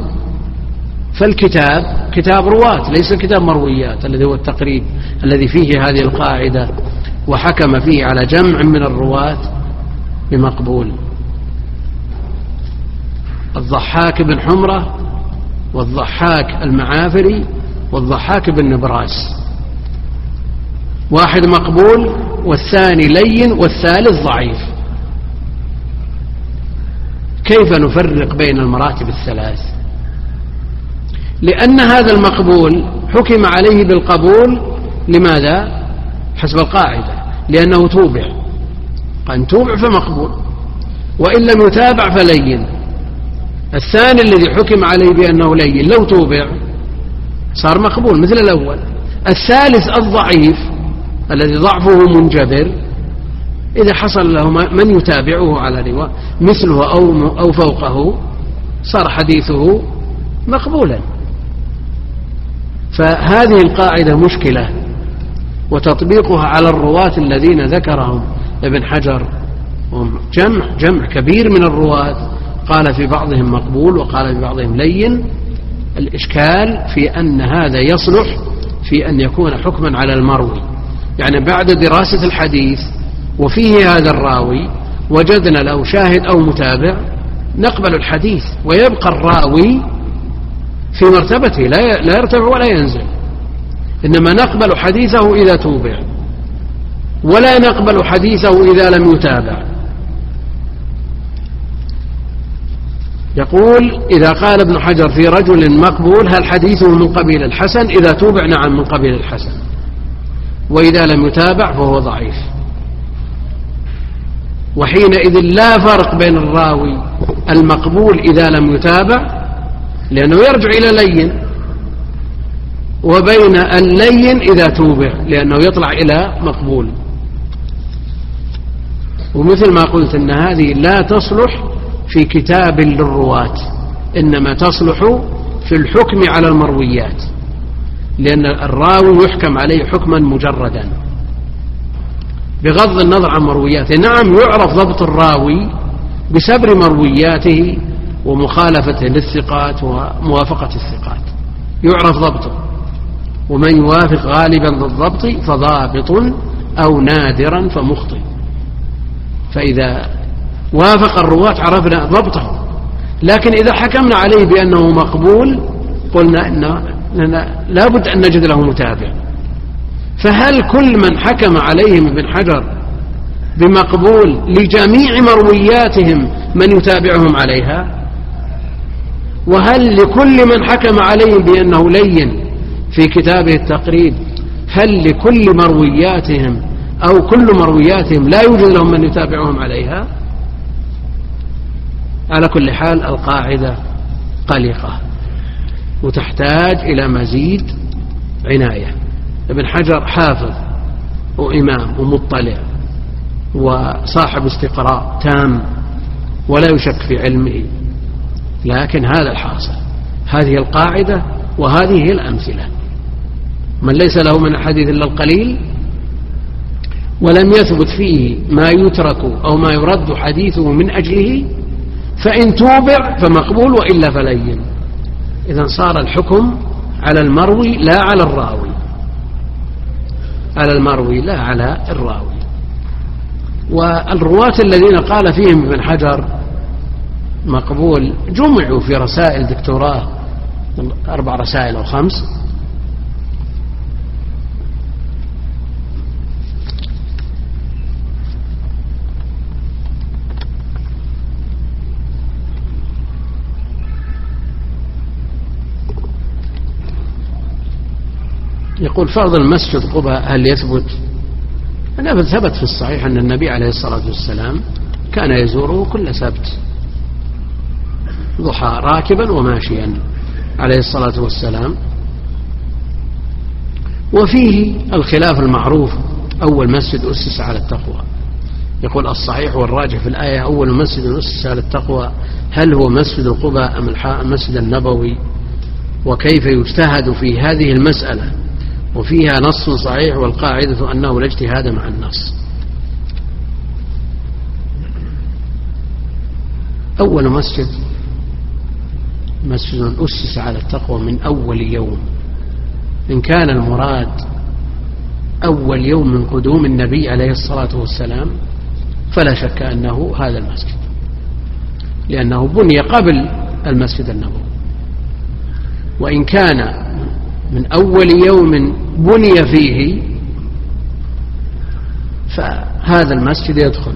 فالكتاب كتاب رواة ليس كتاب مرويات الذي هو التقريب الذي فيه هذه القاعدة وحكم فيه على جمع من الرواة بمقبول. الضحاك بن حمرة والضحاك المعافري والضحاك بن نبراس. واحد مقبول والثاني لين والثالث ضعيف. كيف نفرق بين المراتب الثلاث؟ لأن هذا المقبول حكم عليه بالقبول لماذا؟ حسب القاعدة لأنه توبع. قد توبع فمقبول وإن لم يتابع فلين. الثاني الذي حكم عليه بأنه لين لو توبع صار مقبول مثل الأول. الثالث الضعيف الذي ضعفه منجبر إذا حصل له من يتابعه على رواء مثله أو, أو فوقه صار حديثه مقبولا. فهذه القاعدة مشكلة وتطبيقها على الرواة الذين ذكرهم ابن حجر جمع جمع كبير من الرواة. قال في بعضهم مقبول وقال في بعضهم لين. الإشكال في أن هذا يصلح في أن يكون حكما على المروي. يعني بعد دراسة الحديث وفيه هذا الراوي وجدنا له شاهد أو متابع نقبل الحديث ويبقى الراوي في مرتبته لا يرتفع ولا ينزل. إنما نقبل حديثه إذا توبع ولا نقبل حديثه إذا لم يتابع. يقول إذا قال ابن حجر في رجل مقبول هل حديثه من قبيل الحسن؟ إذا توبع نعم من قبيل الحسن. وإذا لم يتابع فهو ضعيف. وحينئذ لا فرق بين الراوي المقبول إذا لم يتابع لأنه يرجع إلى لين وبين اللين إذا توبع لأنه يطلع إلى مقبول. ومثل ما قلت أن هذه لا تصلح في كتاب للرواة إنما تصلح في الحكم على المرويات. لأن الراوي يحكم عليه حكما مجردا. بغض النظر عن مروياته نعم يعرف ضبط الراوي بسبر مروياته ومخالفته للثقات وموافقة الثقات. يعرف ضبطه. ومن يوافق غالبا بالضبط فضابط أو نادرا فمخطئ. فإذا وافق الرواة عرفنا ضبطه. لكن إذا حكمنا عليه بأنه مقبول قلنا إن لا بد أن نجد له متابع. فهل كل من حكم عليهم ابن حجر بمقبول لجميع مروياتهم من يتابعهم عليها؟ وهل لكل من حكم عليهم بأنه لين في كتابه التقريب؟ هل لكل مروياتهم أو كل مروياتهم لا يوجد لهم من يتابعهم عليها؟ على كل حال القاعدة قلقة. وتحتاج إلى مزيد عناية. ابن حجر حافظ وإمام ومطلع وصاحب استقراء تام ولا يشك في علمه لكن هذا الحاصل. هذه القاعدة وهذه هي الأمثلة. من ليس له من الحديث إلا القليل ولم يثبت فيه ما يترك أو ما يرد حديثه من أجله فإن توبع فمقبول وإلا فلين. إذا صار الحكم على المروي لا على الراوي. على المروي لا على الراوي. والرواة الذين قال فيهم ابن حجر مقبول جمعوا في رسائل دكتوراه أربع رسائل أو خمس. يقول فرض المسجد قباء هل يثبت؟ أنا ثبت في الصحيح أن النبي عليه الصلاة والسلام كان يزوره كل سبت. ضحى راكبا وماشيا عليه الصلاة والسلام. وفيه الخلاف المعروف أول مسجد أسس على التقوى. يقول الصحيح والراجح في الآية أول مسجد أسس على التقوى هل هو مسجد قباء أم المسجد النبوي؟ وكيف يجتهد في هذه المسألة؟ وفيها نص صحيح والقاعدة أنه لا اجتهاد مع النص. أول مسجد مسجد أسس على التقوى من أول يوم. إن كان المراد أول يوم من قدوم النبي عليه الصلاة والسلام فلا شك أنه هذا المسجد لأنه بني قبل المسجد النبوي. وإن كان من أول يوم بني فيه فهذا المسجد يدخل.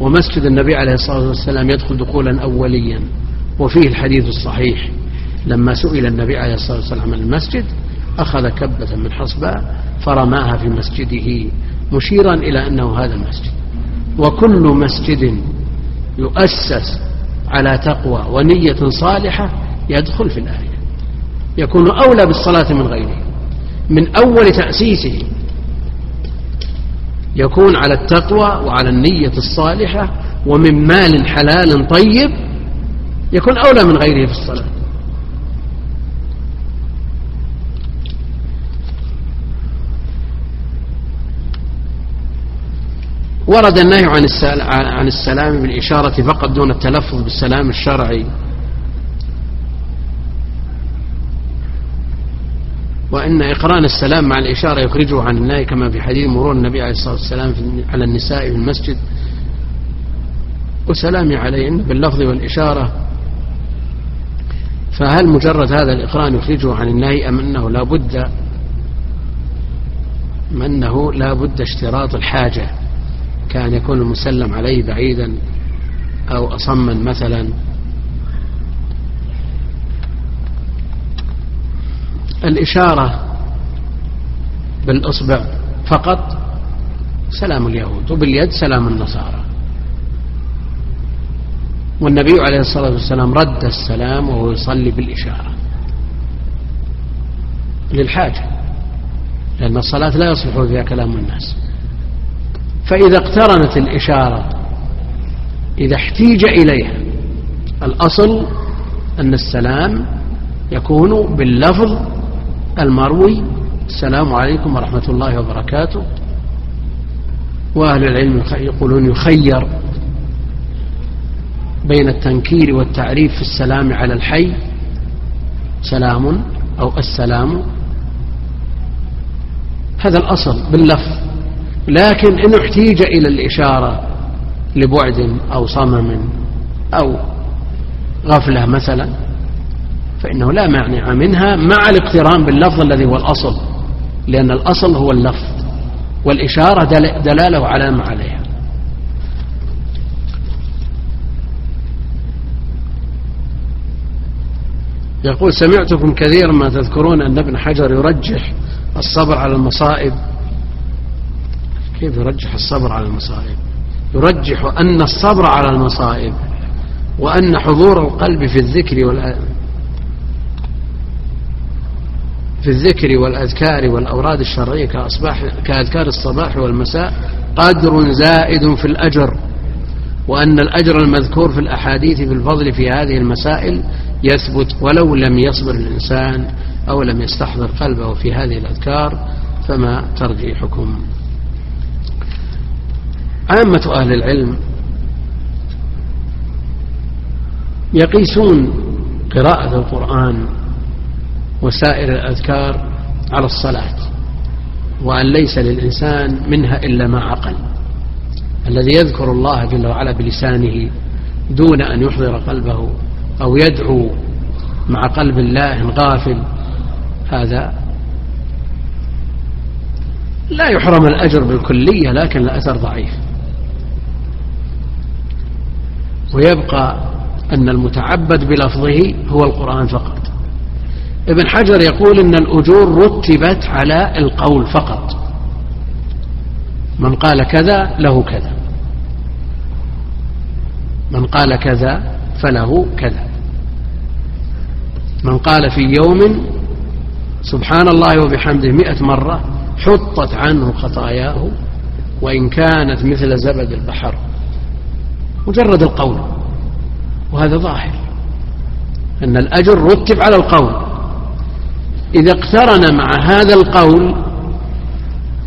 ومسجد النبي عليه الصلاة والسلام يدخل دخولا أوليا. وفيه الحديث الصحيح لما سئل النبي عليه الصلاة والسلام عن المسجد أخذ كبة من حصباء فرماها في مسجده مشيرا إلى أنه هذا المسجد. وكل مسجد يؤسس على تقوى ونية صالحة يدخل في الآية. يكون أولى بالصلاة من غيره. من أول تأسيسه يكون على التقوى وعلى النية الصالحة ومن مال حلال طيب يكون أولى من غيره في الصلاة. ورد النهي عن السلام بالإشارة فقط دون التلفظ بالسلام الشرعي. وأن إقران السلام مع الإشارة يخرجه عن النهي كما في حديث مرور النبي عليه الصلاة والسلام على النساء في المسجد. وسلامي عليهن باللفظ والإشارة. فهل مجرد هذا الإقران يخرجه عن النهي أم أنه لا بد أنه لا بد اشتراط الحاجة؟ كان يكون المسلم عليه بعيدا أو أصما مثلا. الإشارة بالإصبع فقط سلام اليهود وباليد سلام النصارى. والنبي عليه الصلاة والسلام رد السلام وهو يصلي بالإشارة للحاجة لأن الصلاة لا يصلح فيها كلام الناس. فإذا اقترنت الإشارة إذا احتيج إليها الأصل أن السلام يكون باللفظ المروي. السلام عليكم ورحمة الله وبركاته. وأهل العلم يقولون يخير بين التنكير والتعريف في السلام على الحي. سلام أو السلام. هذا الأصل باللفظ لكن إن احتيج إلى الإشارة لبعد أو صمم أو غفلة مثلا فإنه لا مانع منها مع الاقتران باللفظ الذي هو الأصل لأن الأصل هو اللفظ والإشارة دلالة علامة عليها. يقول سمعتكم كثيرا ما تذكرون أن ابن حجر يرجح الصبر على المصائب. كيف يرجح الصبر على المصائب؟ يرجح أن الصبر على المصائب وأن حضور القلب في الذكر في الذكر والأذكار والأوراد الشرعية كأصباح كأذكار الصباح والمساء قدر زائد في الأجر وأن الأجر المذكور في الأحاديث بالفضل في هذه المسائل يثبت ولو لم يصبر الإنسان أو لم يستحضر قلبه في هذه الأذكار فما ترجيحكم؟ عامة أهل العلم يقيسون قراءة القرآن وسائر الأذكار على الصلاة وأن ليس للإنسان منها إلا ما عقل. الذي يذكر الله جل وعلا بلسانه دون أن يحضر قلبه أو يدعو مع قلب الله غافل هذا لا يحرم الأجر بالكلية لكن الأثر ضعيف. ويبقى أن المتعبد بلفظه هو القرآن فقط. ابن حجر يقول إن الأجور رتبت على القول فقط. من قال كذا له كذا. من قال كذا فله كذا. من قال في يوم سبحان الله وبحمده مئة مرة حطت عنه خطاياه وإن كانت مثل زبد البحر. مجرد القول. وهذا ظاهر. أن الأجر رتب على القول. إذا اقترن مع هذا القول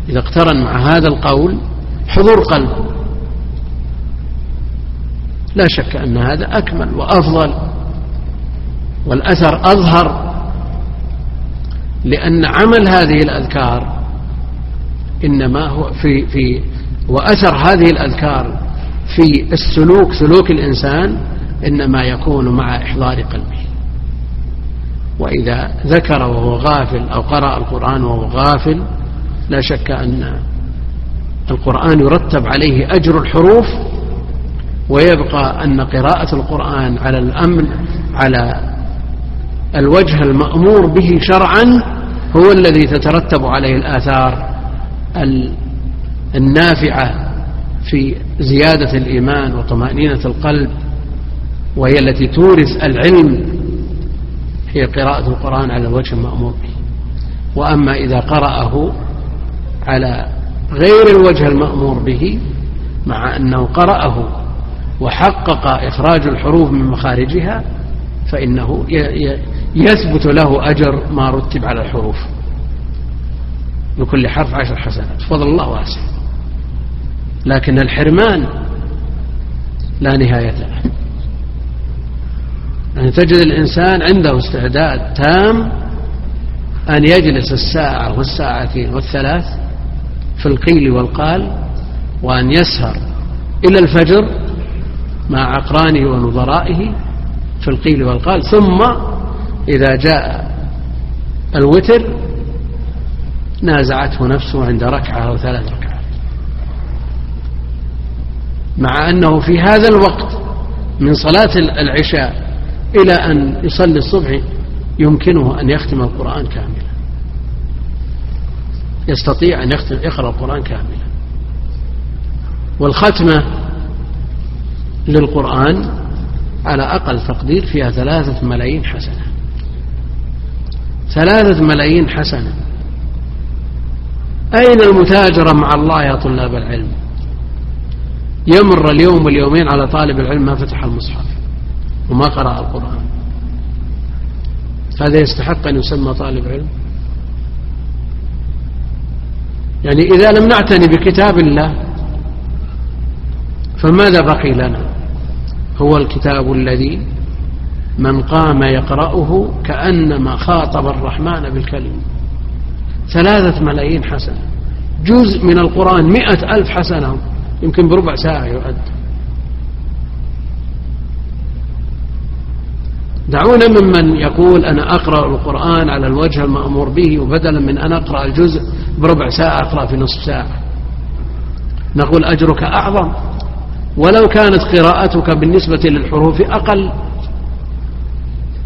إذا اقترن مع هذا القول حضور قلب. لا شك أن هذا أكمل وأفضل والأثر أظهر لأن عمل هذه الأذكار إنما هو في في وأثر هذه الأذكار في السلوك سلوك الإنسان إنما يكون مع إحضار قلبه. وإذا ذكر وهو غافل أو قرأ القرآن وهو غافل لا شك أن القرآن يرتب عليه أجر الحروف ويبقى أن قراءة القرآن على الأمر على الوجه المأمور به شرعا هو الذي تترتب عليه الآثار النافعة في زيادة الإيمان وطمأنينة القلب وهي التي تورث العلم هي قراءة القرآن على الوجه المأمور به. وأما إذا قرأه على غير الوجه المأمور به مع أنه قرأه وحقق إخراج الحروف من مخارجها فإنه يثبت له أجر ما رتب على الحروف. لكل حرف عشر حسنات. فضل الله واسع. لكن الحرمان لا نهاية له. يعني تجد الإنسان عنده استعداد تام أن يجلس الساعة والساعتين والثلاث في القيل والقال وأن يسهر إلى الفجر مع أقرانه ونظرائه في القيل والقال. ثم إذا جاء الوتر نازعته نفسه عند ركعة أو ثلاث ركعات. مع أنه في هذا الوقت من صلاة العشاء إلى أن يصلي الصبح يمكنه أن يختم القرآن كاملا. يستطيع أن يختم يقرأ القرآن كاملا. والختمة للقرآن على أقل تقدير فيها ثلاثة ملايين حسنة. ثلاثة ملايين حسنة. أين المتاجرة مع الله يا طلاب العلم؟ يمر اليوم واليومين على طالب العلم ما فتح المصحف. وما قرأ القرآن. هذا يستحق أن يسمى طالب علم. يعني إذا لم نعتني بكتاب الله فماذا بقي لنا؟ هو الكتاب الذي من قام يقرأه كأنما خاطب الرحمن بالكلم ثلاثة ملايين حسنة. جزء من القرآن مئة ألف حسنة. يمكن بربع ساعة يؤد دعونا ممن يقول أنا أقرأ القرآن على الوجه المأمور به وبدلا من أن أقرأ الجزء بربع ساعة أقرأ في نصف ساعة. نقول أجرك أعظم. ولو كانت قراءتك بالنسبة للحروف أقل.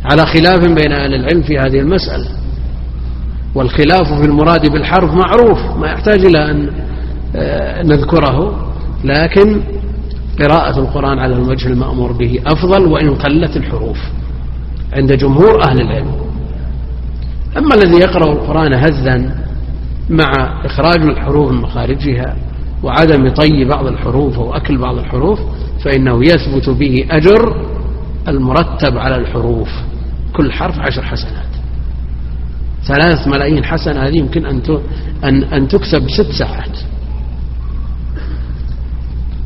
على خلاف بين أهل العلم في هذه المسألة. والخلاف في المراد بالحرف معروف ما يحتاج إلى أن آه، نذكره. لكن قراءة القرآن على الوجه المأمور به أفضل وإن قلت الحروف. عند جمهور أهل العلم. أما الذي يقرأ القرآن هزا مع إخراج الحروف من مخارجها وعدم طي بعض الحروف أو أكل بعض الحروف فإنه يثبت به أجر المرتب على الحروف. كل حرف عشر حسنات. ثلاث ملايين حسنة هذه يمكن أن أن أن تكسب ست ساعات.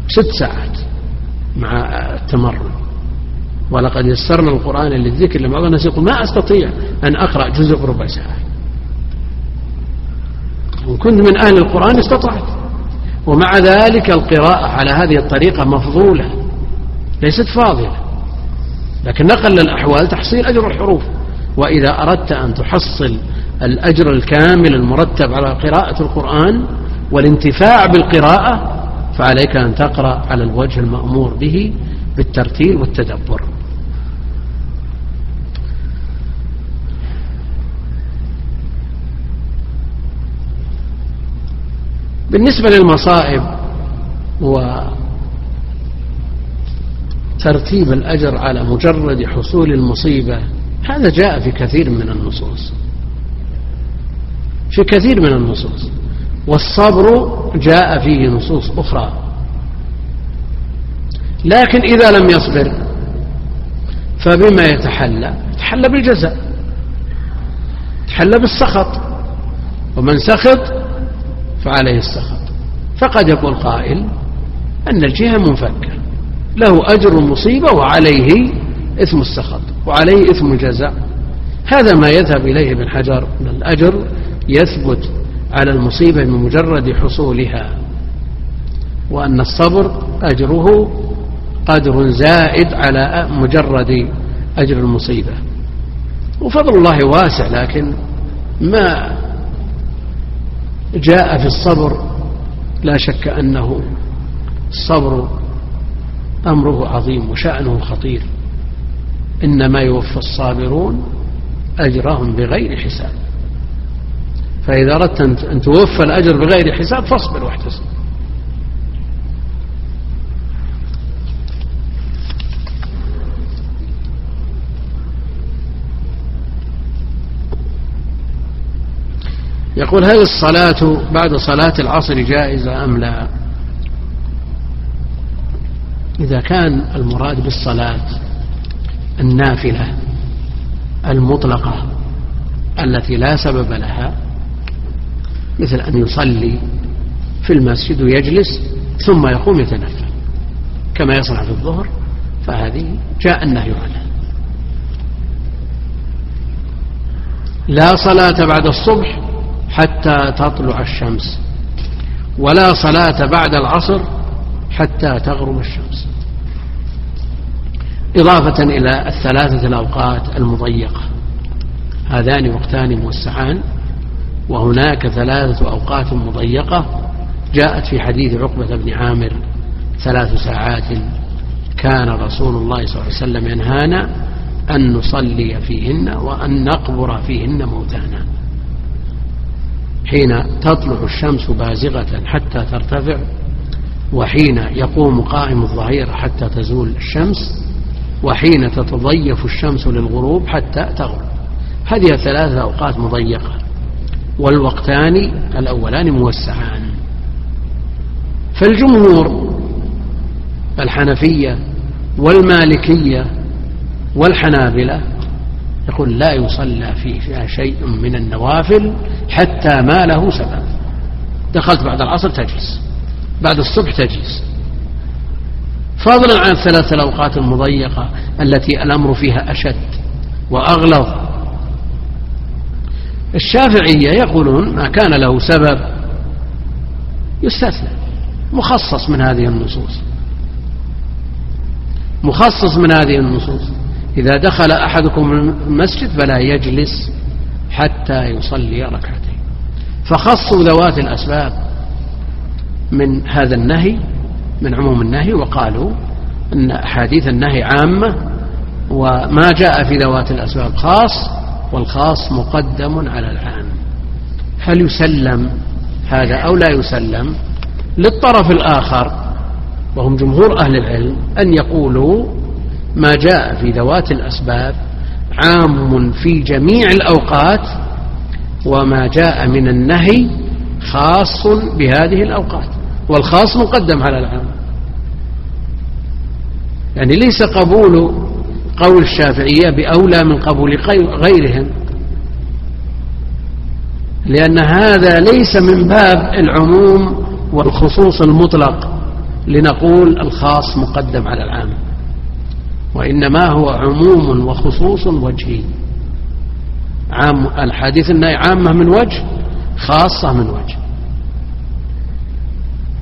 ست ساعات مع التمرن. ولقد يسرنا القرآن للذكر لما الناس يقول ما أستطيع أن أقرأ جزء ربع ساعة. وإن كنت من أهل القرآن استطعت. ومع ذلك القراءة على هذه الطريقة مفضولة ليست فاضلة. لكن نقل الأحوال تحصيل أجر الحروف. وإذا أردت أن تحصل الأجر الكامل المرتب على قراءة القرآن والانتفاع بالقراءة فعليك أن تقرأ على الوجه المأمور به بالترتيل والتدبر. بالنسبة للمصائب وترتيب الأجر على مجرد حصول المصيبة هذا جاء في كثير من النصوص. في كثير من النصوص. والصبر جاء فيه نصوص أخرى. لكن إذا لم يصبر فبما يتحلى؟ يتحلى بالجزاء. يتحلى بالسخط. ومن سخط فعليه السخط. فقد يقول قائل أن الجهة منفكة له أجر المصيبة وعليه إثم السخط وعليه إثم الجزاء. هذا ما يذهب إليه ابن حجر. من الأجر يثبت على المصيبة بمجرد حصولها وأن الصبر أجره قدر زائد على مجرد أجر المصيبة. وفضل الله واسع لكن ما جاء في الصبر لا شك أنه الصبر أمره عظيم وشأنه خطير. إنما يوفى الصابرون أجرهم بغير حساب. فإذا أردت أن توفى الأجر بغير حساب فاصبر واحتسب. يقول هل الصلاة بعد صلاة العصر جائزة أم لا؟ إذا كان المراد بالصلاة النافلة المطلقة التي لا سبب لها مثل أن يصلي في المسجد ويجلس ثم يقوم يتنفل كما يصنع في الظهر فهذه جاء النهي عنها. لا صلاة بعد الصبح حتى تطلع الشمس. ولا صلاة بعد العصر حتى تغرب الشمس. إضافة إلى الثلاثة الأوقات المضيقة. هذان وقتان موسعان وهناك ثلاثة أوقات مضيقة جاءت في حديث عقبة بن عامر ثلاث ساعات كان رسول الله صلى الله عليه وسلم ينهانا أن نصلي فيهن وأن نقبر فيهن موتانا. حين تطلع الشمس بازغة حتى ترتفع وحين يقوم قائم الظهيرة حتى تزول الشمس وحين تتضيف الشمس للغروب حتى تغرب. هذه ثلاثة أوقات مضيقة. والوقتان الأولان موسعان. فالجمهور الحنفية والمالكية والحنابلة يقول لا يصلى فيها شيء من النوافل حتى ما له سبب. دخلت بعد العصر تجلس بعد الصبح تجلس. فضلا عن الثلاث الأوقات المضيقة التي الأمر فيها أشد وأغلظ. الشافعية يقولون ما كان له سبب يستثنى مخصص من هذه النصوص. مخصص من هذه النصوص. إذا دخل أحدكم المسجد فلا يجلس حتى يصلي ركعتين. فخصوا ذوات الأسباب من هذا النهي من عموم النهي وقالوا أن أحاديث النهي عامة وما جاء في ذوات الأسباب خاص والخاص مقدم على العام. هل يسلم هذا أو لا يسلم؟ للطرف الآخر وهم جمهور أهل العلم أن يقولوا ما جاء في ذوات الأسباب عام في جميع الأوقات وما جاء من النهي خاص بهذه الأوقات والخاص مقدم على العام. يعني ليس قبول قول الشافعية بأولى من قبول غيرهم لأن هذا ليس من باب العموم والخصوص المطلق لنقول الخاص مقدم على العام. وإنما هو عموم وخصوص وجهي. عام الحديث النهي عامة من وجه خاصة من وجه.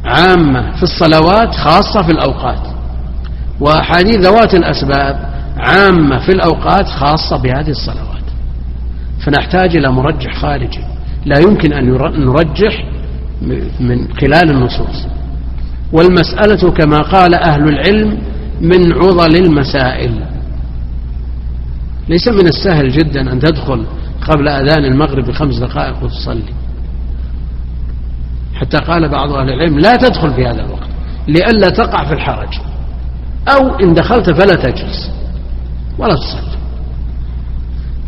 عامة في الصلوات خاصة في الأوقات. وأحاديث ذوات الأسباب عامة في الأوقات خاصة بهذه الصلوات. فنحتاج إلى مرجح خارجي لا يمكن أن نرجح من خلال النصوص. والمسألة كما قال أهل العلم من عضل المسائل. ليس من السهل جدا أن تدخل قبل أذان المغرب بخمس دقائق وتصلي. حتى قال بعض أهل العلم لا تدخل في هذا الوقت لئلا تقع في الحرج. أو إن دخلت فلا تجلس ولا تصلي.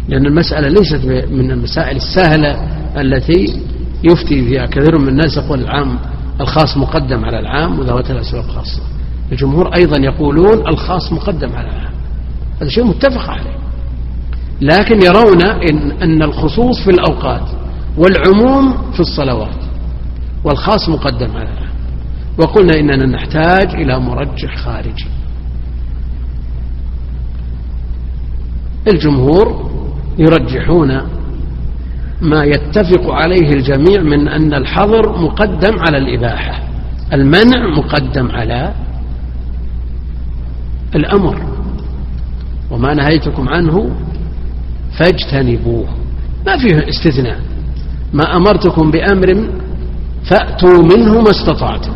لأن المسألة ليست من المسائل السهلة التي يفتي فيها كثير من الناس. يقول العام الخاص مقدم على العام وذوات الأسباب خاصة. الجمهور أيضا يقولون الخاص مقدم على العام هذا شيء متفق عليه. لكن يرون إن, أن الخصوص في الأوقات والعموم في الصلوات. والخاص مقدم على العام وقلنا إننا نحتاج إلى مرجح خارجي. الجمهور يرجحون ما يتفق عليه الجميع من أن الحظر مقدم على الإباحة. المنع مقدم على الأمر وما نهيتكم عنه فاجتنبوه. ما فيه استثناء. ما أمرتكم بأمر فأتوا منه ما استطعتم.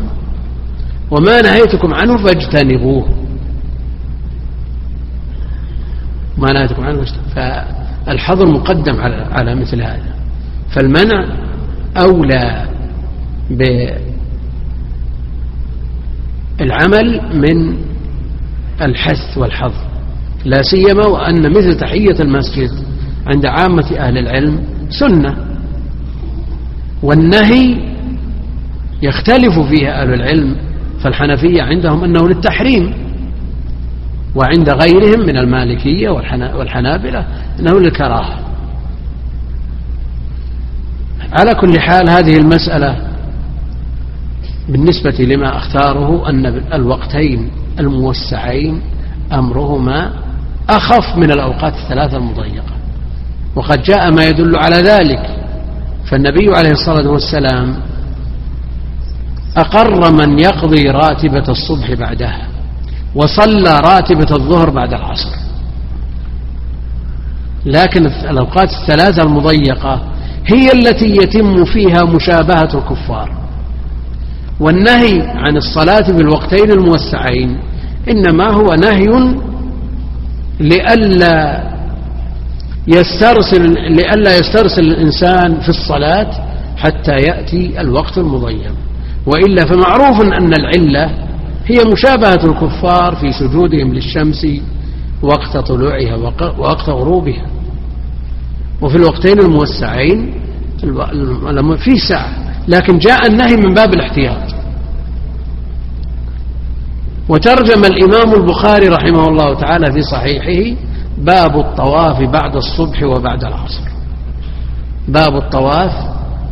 وما نهيتكم عنه فاجتنبوه. ما نهيتكم عنه فالحظر مقدم على على مثل هذا. فالمنع أولى بالعمل من الحث والحظ. لا سيما وأن مثل تحية المسجد عند عامة أهل العلم سنة. والنهي يختلف فيها أهل العلم فالحنفية عندهم أنه للتحريم وعند غيرهم من المالكية والحنابلة أنه للكراهة. على كل حال هذه المسألة بالنسبة لما أختاره أن الوقتين الموسعين أمرهما أخف من الأوقات الثلاثة المضيقة. وقد جاء ما يدل على ذلك فالنبي عليه الصلاة والسلام أقر من يقضي راتبة الصبح بعدها وصلى راتبة الظهر بعد العصر. لكن الأوقات الثلاثة المضيقة هي التي يتم فيها مشابهة الكفار. والنهي عن الصلاة في الوقتين الموسعين إنما هو نهي لئلا يسترسل لئلا يسترسل الإنسان في الصلاة حتى يأتي الوقت المضيق وإلا فمعروف أن العلة هي مشابهة الكفار في سجودهم للشمس وقت طلوعها ووقت غروبها. وفي الوقتين الموسعين في ساعة لكن جاء النهي من باب الاحتياط. وترجم الإمام البخاري رحمه الله تعالى في صحيحه باب الطواف بعد الصبح وبعد العصر. باب الطواف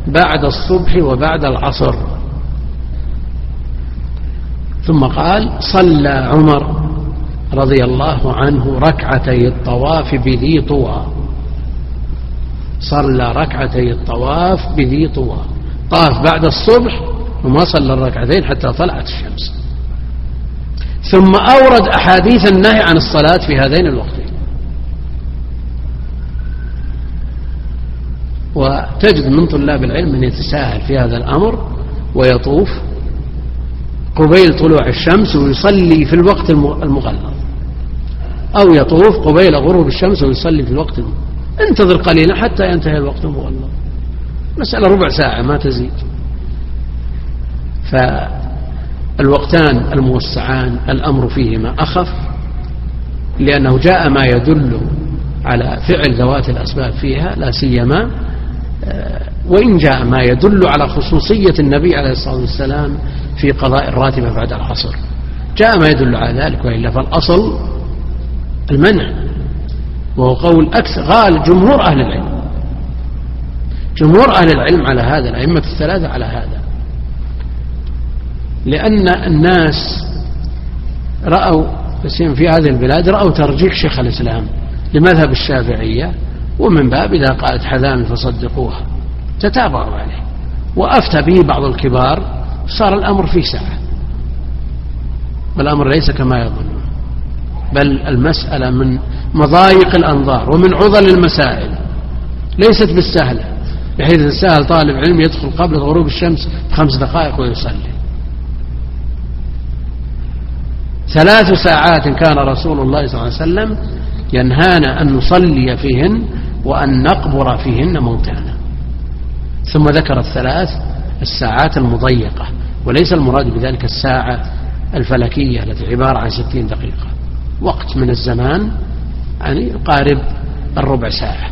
بعد الصبح وبعد العصر. ثم قال صلى عمر رضي الله عنه ركعتي الطواف بذي طوى. صلى ركعتي الطواف بذي طوى. طاف بعد الصبح وما صلى الركعتين حتى طلعت الشمس. ثم أورد أحاديث النهي عن الصلاة في هذين الوقتين. وتجد من طلاب العلم من يتساهل في هذا الأمر ويطوف. قبيل طلوع الشمس ويصلي في الوقت المغلظ. أو يطوف قبيل غروب الشمس ويصلي في الوقت المغلظ انتظر قليلا حتى ينتهي الوقت المغلظ. مسألة ربع ساعة ما تزيد. فالوقتان الموسعان الأمر فيهما أخف لأنه جاء ما يدل على فعل ذوات الأسباب فيها لا سيما آه، وإن جاء ما يدل على خصوصية النبي عليه الصلاة والسلام في قضاء الراتبة بعد العصر. جاء ما يدل على ذلك وإلا فالأصل المنع وهو قول أكثر غال جمهور أهل العلم. جمهور أهل العلم على هذا الأئمة الثلاثة على هذا. لأن الناس رأوا في هذه البلاد رأوا ترجيح شيخ الإسلام لمذهب الشافعية ومن باب إذا قالت حذان فصدقوها. تتابعوا عليه. وأفتى به بعض الكبار صار الأمر في ساعة. والأمر ليس كما يظنون بل المسألة من مضايق الأنظار ومن عضل المسائل. ليست بالسهلة. بحيث السهل طالب علم يدخل قبل غروب الشمس بخمس دقائق ويصلي. ثلاث ساعات كان رسول الله صلى الله عليه وسلم ينهانا أن نصلي فيهن وأن نقبر فيهن موتانا. ثم ذكر الثلاث الساعات المضيقة وليس المراد بذلك الساعة الفلكية التي عبارة عن ستين دقيقة. وقت من الزمان يعني قارب الربع ساعة.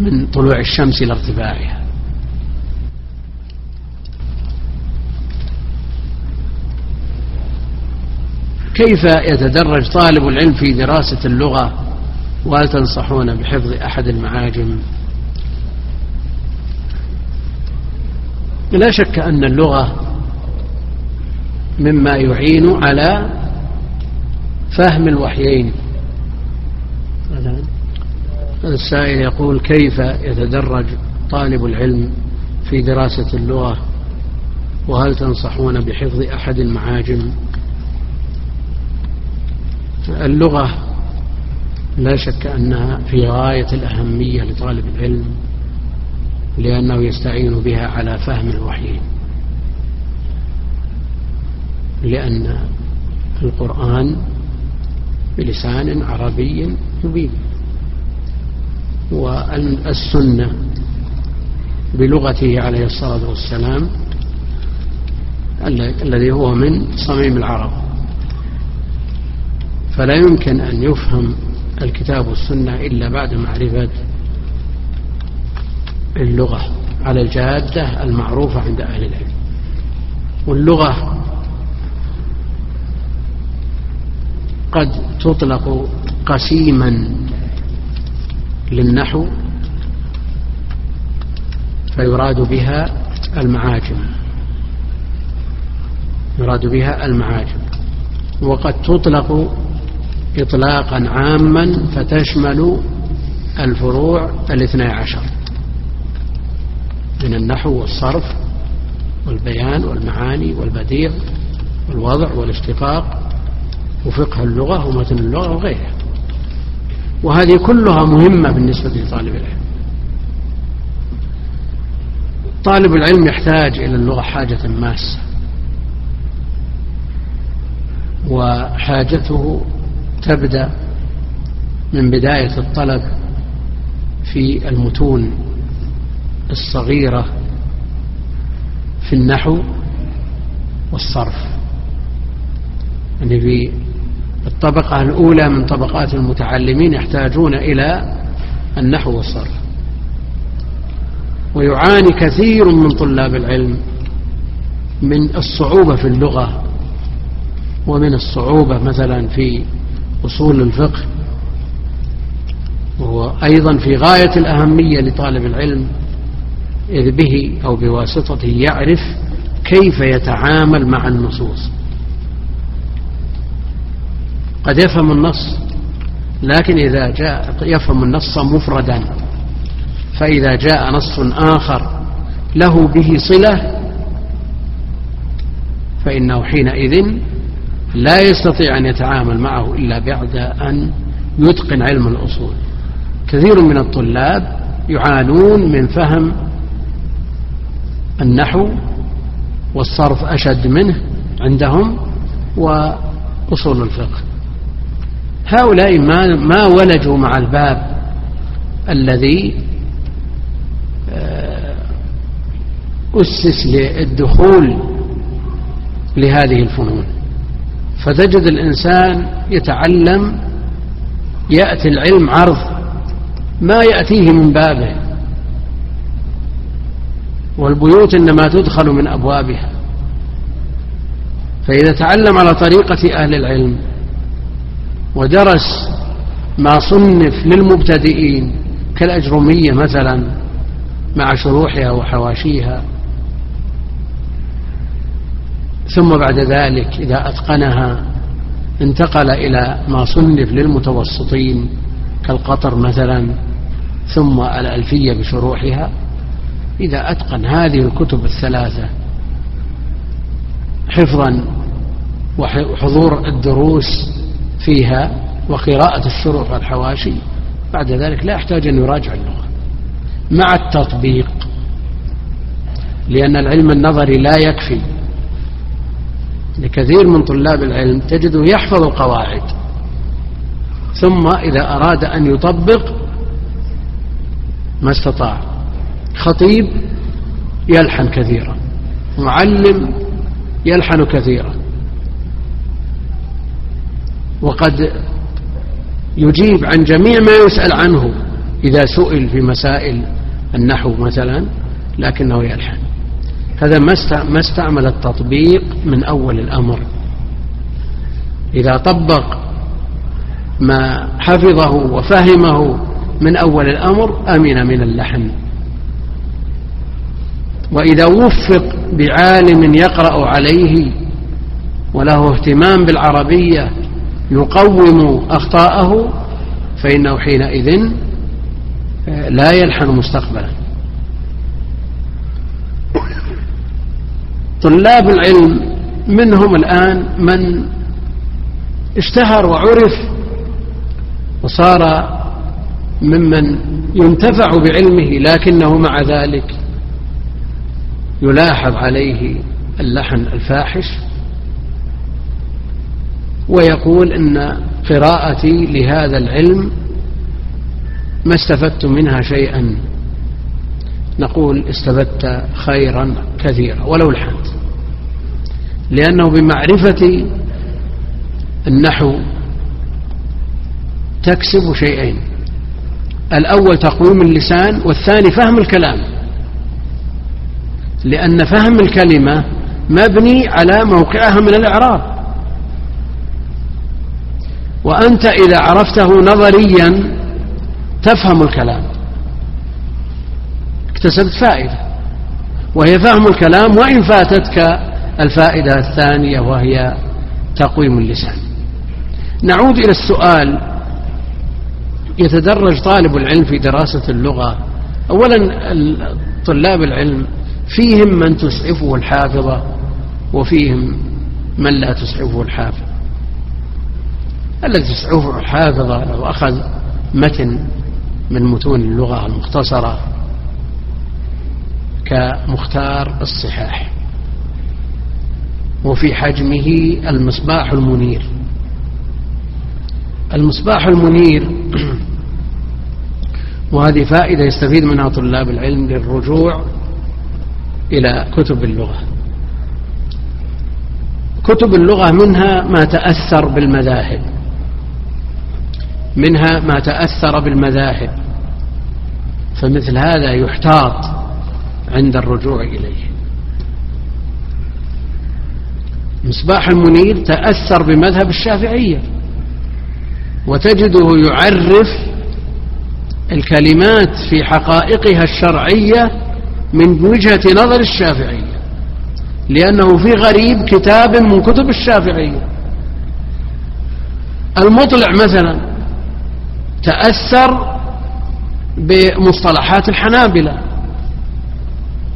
من طلوع الشمس إلى ارتفاعها. كيف يتدرج طالب العلم في دراسة اللغة وهل تنصحون بحفظ أحد المعاجم؟ لا شك أن اللغة مما يعين على فهم الوحيين. السائل يقول كيف يتدرج طالب العلم في دراسة اللغة؟ وهل تنصحون بحفظ أحد المعاجم؟ اللغة لا شك أنها في غاية الأهمية لطالب العلم لأنه يستعين بها على فهم الوحيين لأن القرآن بلسان عربي مبين. والسنة بلغته عليه الصلاة والسلام الذي هو من صميم العرب. فلا يمكن أن يفهم الكتاب والسنة إلا بعد معرفة اللغة على الجادة المعروفة عند أهل العلم. واللغة قد تطلق قسيما للنحو فيراد بها المعاجم. يراد بها المعاجم. وقد تطلق إطلاقا عاما فتشمل الفروع الاثنى عشر من النحو والصرف والبيان والمعاني والبديع والوضع والاشتقاق وفقه اللغة ومتن اللغة وغيرها. وهذه كلها مهمة بالنسبة لطالب العلم. طالب العلم يحتاج إلى اللغة حاجة ماسة. وحاجته تبدأ من بداية الطلب في المتون الصغيرة في النحو والصرف. يعني في الطبقة الأولى من طبقات المتعلمين يحتاجون إلى النحو والصرف. ويعاني كثير من طلاب العلم من الصعوبة في اللغة ومن الصعوبة مثلا في أصول الفقه وهو أيضا في غاية الأهمية لطالب العلم إذ به أو بواسطته يعرف كيف يتعامل مع النصوص. قد يفهم النص لكن إذا جاء يفهم النص مفردا. فإذا جاء نص آخر له به صلة فإنه حينئذ لا يستطيع أن يتعامل معه إلا بعد أن يتقن علم الأصول. كثير من الطلاب يعانون من فهم النحو والصرف أشد منه عندهم وأصول الفقه. هؤلاء ما ما ولجوا مع الباب الذي آه، أسس للدخول لهذه الفنون. فتجد الإنسان يتعلم يأتي العلم عرض ما يأتيه من بابه والبيوت إنما تدخل من أبوابها. فإذا تعلم على طريقة أهل العلم ودرس ما صنف للمبتدئين كالأجرمية مثلا مع شروحها وحواشيها. ثم بعد ذلك إذا أتقنها انتقل إلى ما صنف للمتوسطين كالقطر مثلا ثم الألفية بشروحها. إذا أتقن هذه الكتب الثلاثة حفظا وحضور الدروس فيها وقراءة الشروح والحواشي. بعد ذلك لا يحتاج أن يراجع اللغة. مع التطبيق. لأن العلم النظري لا يكفي. لكثير من طلاب العلم تجده يحفظ القواعد. ثم إذا أراد أن يطبق ما استطاع. خطيب يلحن كثيرا. معلم يلحن كثيرا. وقد يجيب عن جميع ما يسأل عنه إذا سئل في مسائل النحو مثلا لكنه يلحن. هذا ما استعمل التطبيق من أول الأمر. إذا طبق ما حفظه وفهمه من أول الأمر أمن من اللحن. وإذا وفق بعالم يقرأ عليه وله اهتمام بالعربية يقوم أخطاءه فإنه حينئذ لا يلحن مستقبلا. طلاب العلم منهم الآن من اشتهر وعرف وصار ممن ينتفع بعلمه لكنه مع ذلك يلاحظ عليه اللحن الفاحش. ويقول إن قراءتي لهذا العلم ما استفدت منها شيئا. نقول استفدت خيرا كثيرا ولو الحمد لأنه بمعرفة النحو تكسب شيئين. الأول تقويم اللسان والثاني فهم الكلام. لأن فهم الكلمة مبني على موقعها من الإعراب. وأنت إذا عرفته نظريا تفهم الكلام. اكتسبت فائدة وهي فهم الكلام وإن فاتتك الفائدة الثانية وهي تقويم اللسان. نعود إلى السؤال. يتدرج طالب العلم في دراسة اللغة. أولا طلاب العلم فيهم من تسعفه الحافظة وفيهم من لا تسعفه الحافظة الذي تسعفه الحافظة لو أخذ متن من متون اللغة المختصرة كمختار الصحاح. وفي حجمه المصباح المنير. المصباح المنير وهذه فائدة يستفيد منها طلاب العلم للرجوع إلى كتب اللغة. كتب اللغة منها ما تأثر بالمذاهب. منها ما تأثر بالمذاهب. فمثل هذا يحتاط عند الرجوع إليه. مصباح المنير تأثر بمذهب الشافعية وتجده يعرف الكلمات في حقائقها الشرعية من وجهة نظر الشافعية لأنه في غريب كتاب من كتب الشافعية. المطلع مثلا تأثر بمصطلحات الحنابلة.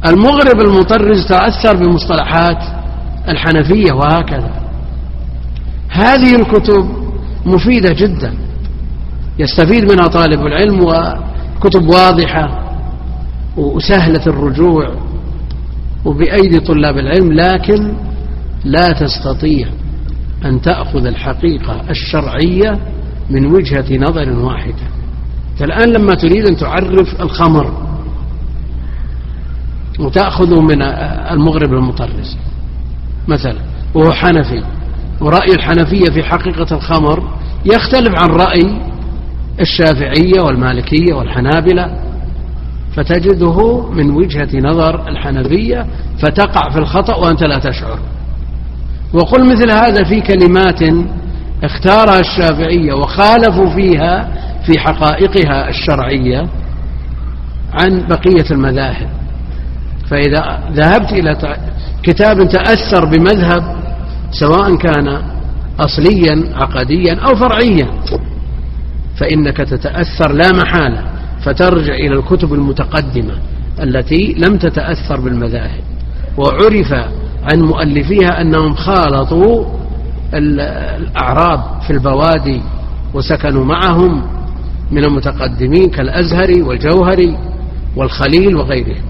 المغرب المطرز تأثر بمصطلحات الحنفية وهكذا. هذه الكتب مفيدة جدا. يستفيد منها طالب العلم وكتب واضحة وسهلة الرجوع وبأيدي طلاب العلم لكن لا تستطيع أن تأخذ الحقيقة الشرعية من وجهة نظر واحدة. الآن لما تريد أن تعرف الخمر وتأخذ من المغرب المطرز مثلا وهو حنفي ورأي الحنفية في حقيقة الخمر يختلف عن رأي الشافعية والمالكية والحنابلة. فتجده من وجهة نظر الحنفية فتقع في الخطأ وأنت لا تشعر. وقل مثل هذا في كلمات اختارها الشافعية وخالفوا فيها في حقائقها الشرعية عن بقية المذاهب. فإذا ذهبت إلى كتاب تأثر بمذهب سواء كان أصليا عقديا أو فرعيا فإنك تتأثر لا محالة فترجع إلى الكتب المتقدمة التي لم تتأثر بالمذاهب. وعرف عن مؤلفيها أنهم خالطوا الأعراب في البوادي وسكنوا معهم من المتقدمين كالأزهري والجوهري والخليل وغيرهم.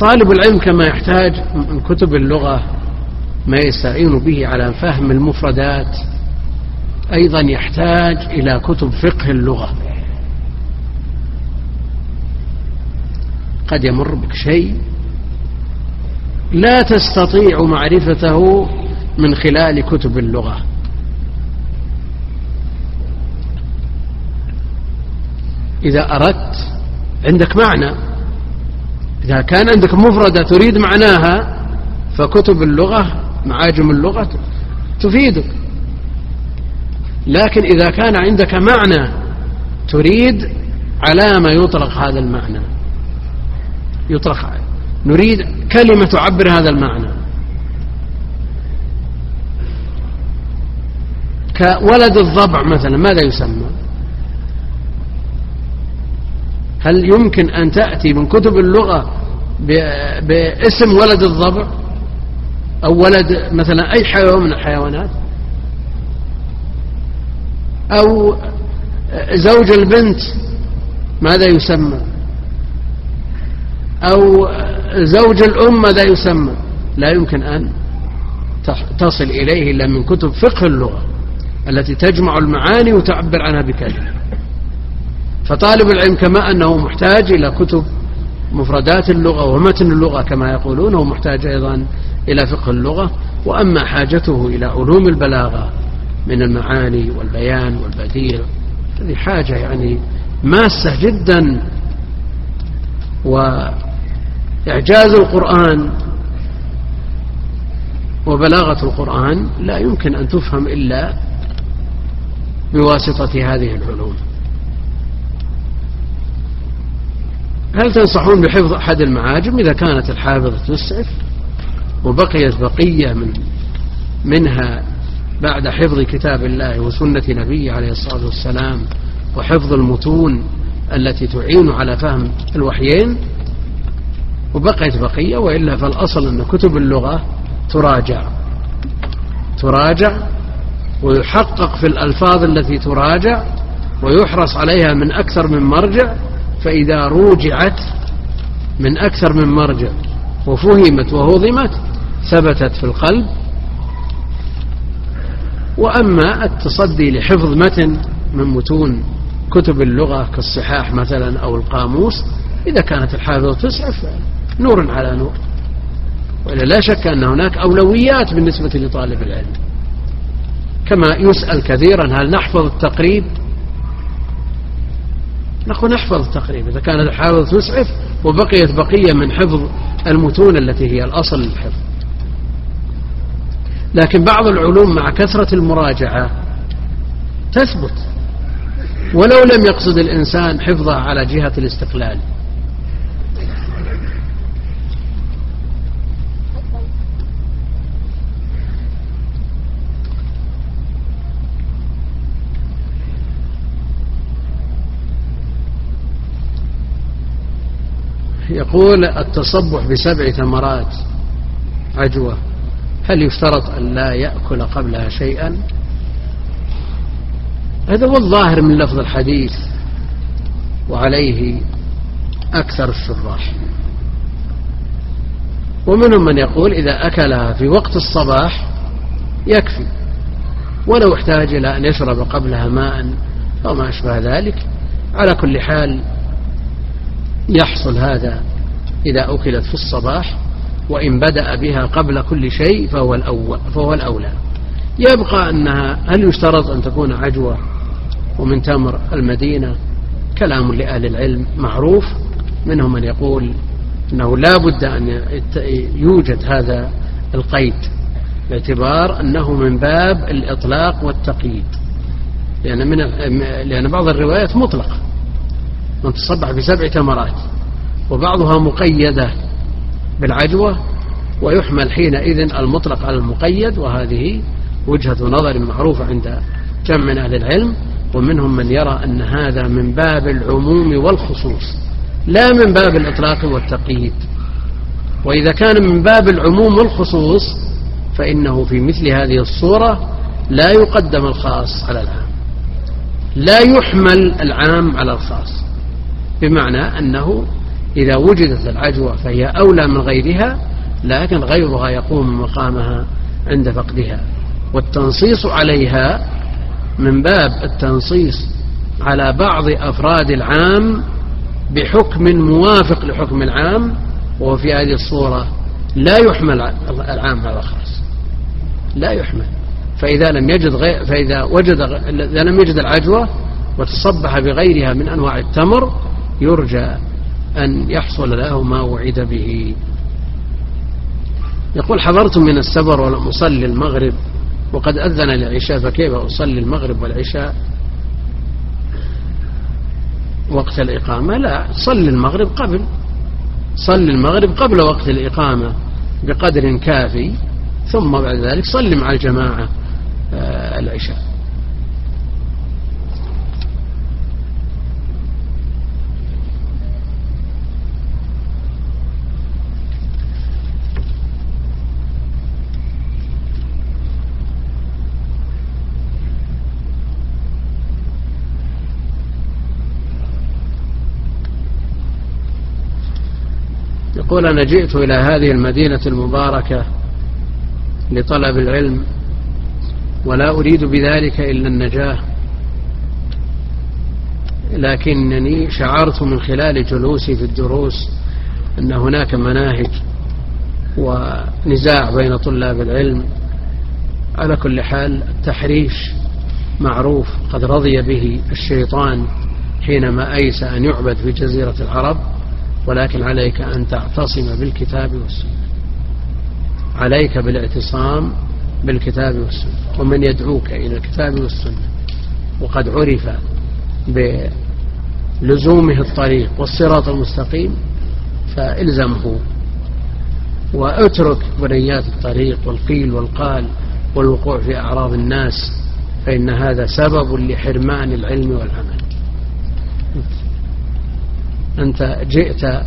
طالب العلم كما يحتاج من كتب اللغة ما يستعين به على فهم المفردات أيضا يحتاج إلى كتب فقه اللغة. قد يمر بك شيء لا تستطيع معرفته من خلال كتب اللغة. إذا أردت عندك معنى. إذا كان عندك مفردة تريد معناها فكتب اللغة معاجم اللغة تفيدك. لكن إذا كان عندك معنى تريد على ما يطلق هذا المعنى. يطلق نريد كلمة تعبر هذا المعنى. كولد الضبع مثلا ماذا يسمى؟ هل يمكن أن تأتي من كتب اللغة باسم ولد الضبع؟ أو ولد مثلا أي حيوان من الحيوانات؟ أو زوج البنت ماذا يسمى؟ أو زوج الأم ماذا يسمى. لا يمكن أن تصل إليه إلا من كتب فقه اللغة التي تجمع المعاني وتعبر عنها بكلمة. فطالب العلم كما أنه محتاج إلى كتب مفردات اللغة ومتن اللغة كما يقولون هو محتاج أيضا إلى فقه اللغة. وأما حاجته إلى علوم البلاغة من المعاني والبيان والبديع هذه حاجة يعني ماسة جدا. وإعجاز القرآن وبلاغة القرآن لا يمكن أن تفهم إلا بواسطة هذه العلوم. هل تنصحون بحفظ أحد المعاجم؟ إذا كانت الحافظة تسعف وبقيت بقية من منها بعد حفظ كتاب الله وسنة نبيه عليه الصلاة والسلام وحفظ المتون التي تعين على فهم الوحيين وبقيت بقية وإلا فالأصل أن كتب اللغة تراجع. تراجع ويحقق في الألفاظ التي تراجع ويحرص عليها من أكثر من مرجع فإذا روجعت من أكثر من مرجع وفهمت وهضمت ثبتت في القلب. وأما التصدي لحفظ متن من متون كتب اللغة كالصحاح مثلا أو القاموس إذا كانت الحافظة تسعف نور على نور. وإلا لا شك أن هناك أولويات بالنسبة لطالب العلم. كما يسأل كثيرا هل نحفظ التقريب؟ نقول نحفظ التقريب. إذا كانت الحافظة تسعف وبقيت بقية من حفظ المتون التي هي الأصل للحفظ. لكن بعض العلوم مع كثرة المراجعة تثبت. ولو لم يقصد الإنسان حفظها على جهة الاستقلال. يقول التصبح بسبع ثمرات عجوة هل يشترط أن لا يأكل قبلها شيئا؟ هذا هو الظاهر من لفظ الحديث وعليه أكثر الشراح. ومنهم من يقول إذا أكلها في وقت الصباح يكفي ولو احتاج إلى أن يشرب قبلها ماء أو ما أشبه ذلك على كل حال يحصل هذا إذا أكلت في الصباح وإن بدأ بها قبل كل شيء فهو الأول فهو الأولى. يبقى أنها هل يشترط أن تكون عجوة ومن تمر المدينة؟ كلام لأهل العلم معروف منهم من يقول أنه لا بد أن يوجد هذا القيد باعتبار أنه من باب الإطلاق والتقييد. لأن, من لأن بعض الروايات مطلقة. من تصبح بسبع تمرات وبعضها مقيدة بالعجوة ويحمل حينئذ المطلق على المقيد وهذه وجهة نظر معروفة عند جمع من أهل العلم ومنهم من يرى أن هذا من باب العموم والخصوص لا من باب الإطلاق والتقييد. وإذا كان من باب العموم والخصوص فإنه في مثل هذه الصورة لا يقدم الخاص على العام لا يحمل العام على الخاص. بمعنى أنه إذا وجدت العجوة فهي أولى من غيرها لكن غيرها يقوم مقامها عند فقدها. والتنصيص عليها من باب التنصيص على بعض أفراد العام بحكم موافق لحكم العام وفي هذه الصورة لا يحمل العام على الخاص لا يحمل. فإذا لم يجد غير فإذا وجد إذا لم يجد العجوة وتصبح بغيرها من أنواع التمر يرجى أن يحصل له ما وعد به. يقول حضرت من السفر ولم أصلي المغرب وقد أذن العشاء فكيف أصلي المغرب والعشاء؟ وقت الإقامة؟ لا صل المغرب قبل. صل المغرب قبل وقت الإقامة بقدر كافي ثم بعد ذلك صل مع الجماعة آه، العشاء. يقول أنا جئت إلى هذه المدينة المباركة لطلب العلم ولا أريد بذلك إلا النجاة لكنني شعرت من خلال جلوسي في الدروس أن هناك مناهج ونزاع بين طلاب العلم. على كل حال التحريش معروف قد رضي به الشيطان حينما أيس أن يعبد في جزيرة العرب. ولكن عليك أن تعتصم بالكتاب والسنة. عليك بالاعتصام بالكتاب والسنة. ومن يدعوك إلى الكتاب والسنة. وقد عرف بلزومه الطريق والصراط المستقيم فإلزمه. واترك بنيات الطريق والقيل والقال والوقوع في أعراض الناس فإن هذا سبب لحرمان العلم والعمل. أنت جئت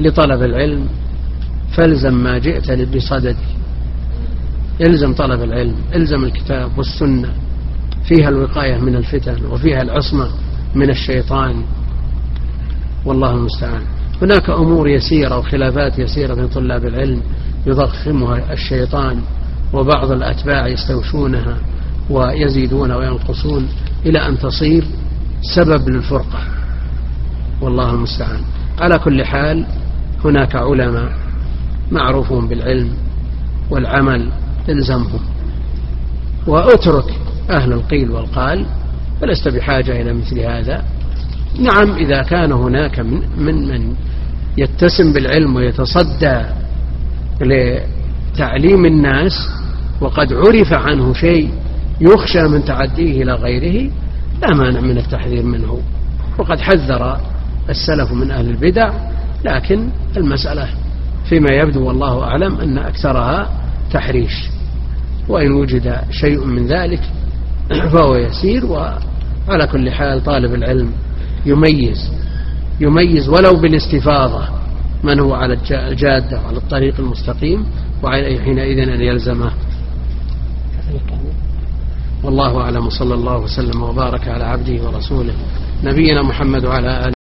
لطلب العلم فالزم ما جئت بصدده إلزم طلب العلم إلزم الكتاب والسنة. فيها الوقاية من الفتن وفيها العصمة من الشيطان. والله المستعان. هناك أمور يسيرة وخلافات يسيرة بين طلاب العلم يضخمها الشيطان وبعض الأتباع يستوشونها ويزيدون وينقصون إلى أن تصير سبب للفرقة. والله المستعان. على كل حال هناك علماء معروفون بالعلم والعمل الزمهم واترك أهل القيل والقال فلست بحاجة إلى مثل هذا. نعم إذا كان هناك من من, من يتسم بالعلم ويتصدى لتعليم الناس وقد عرف عنه شيء يخشى من تعديه إلى غيره لا مانع من التحذير منه. وقد حذر السلف من أهل البدع لكن المسألة فيما يبدو والله أعلم أن أكثرها تحريش وإن وجد شيء من ذلك فهو يسير وعلى كل حال طالب العلم يميز يميز ولو بالاستفاضة من هو على الجادة وعلى الطريق المستقيم وعليه حينئذ أن يلزمه. والله أعلم صلى الله وسلم وبارك على عبده ورسوله نبينا محمد وعلى آله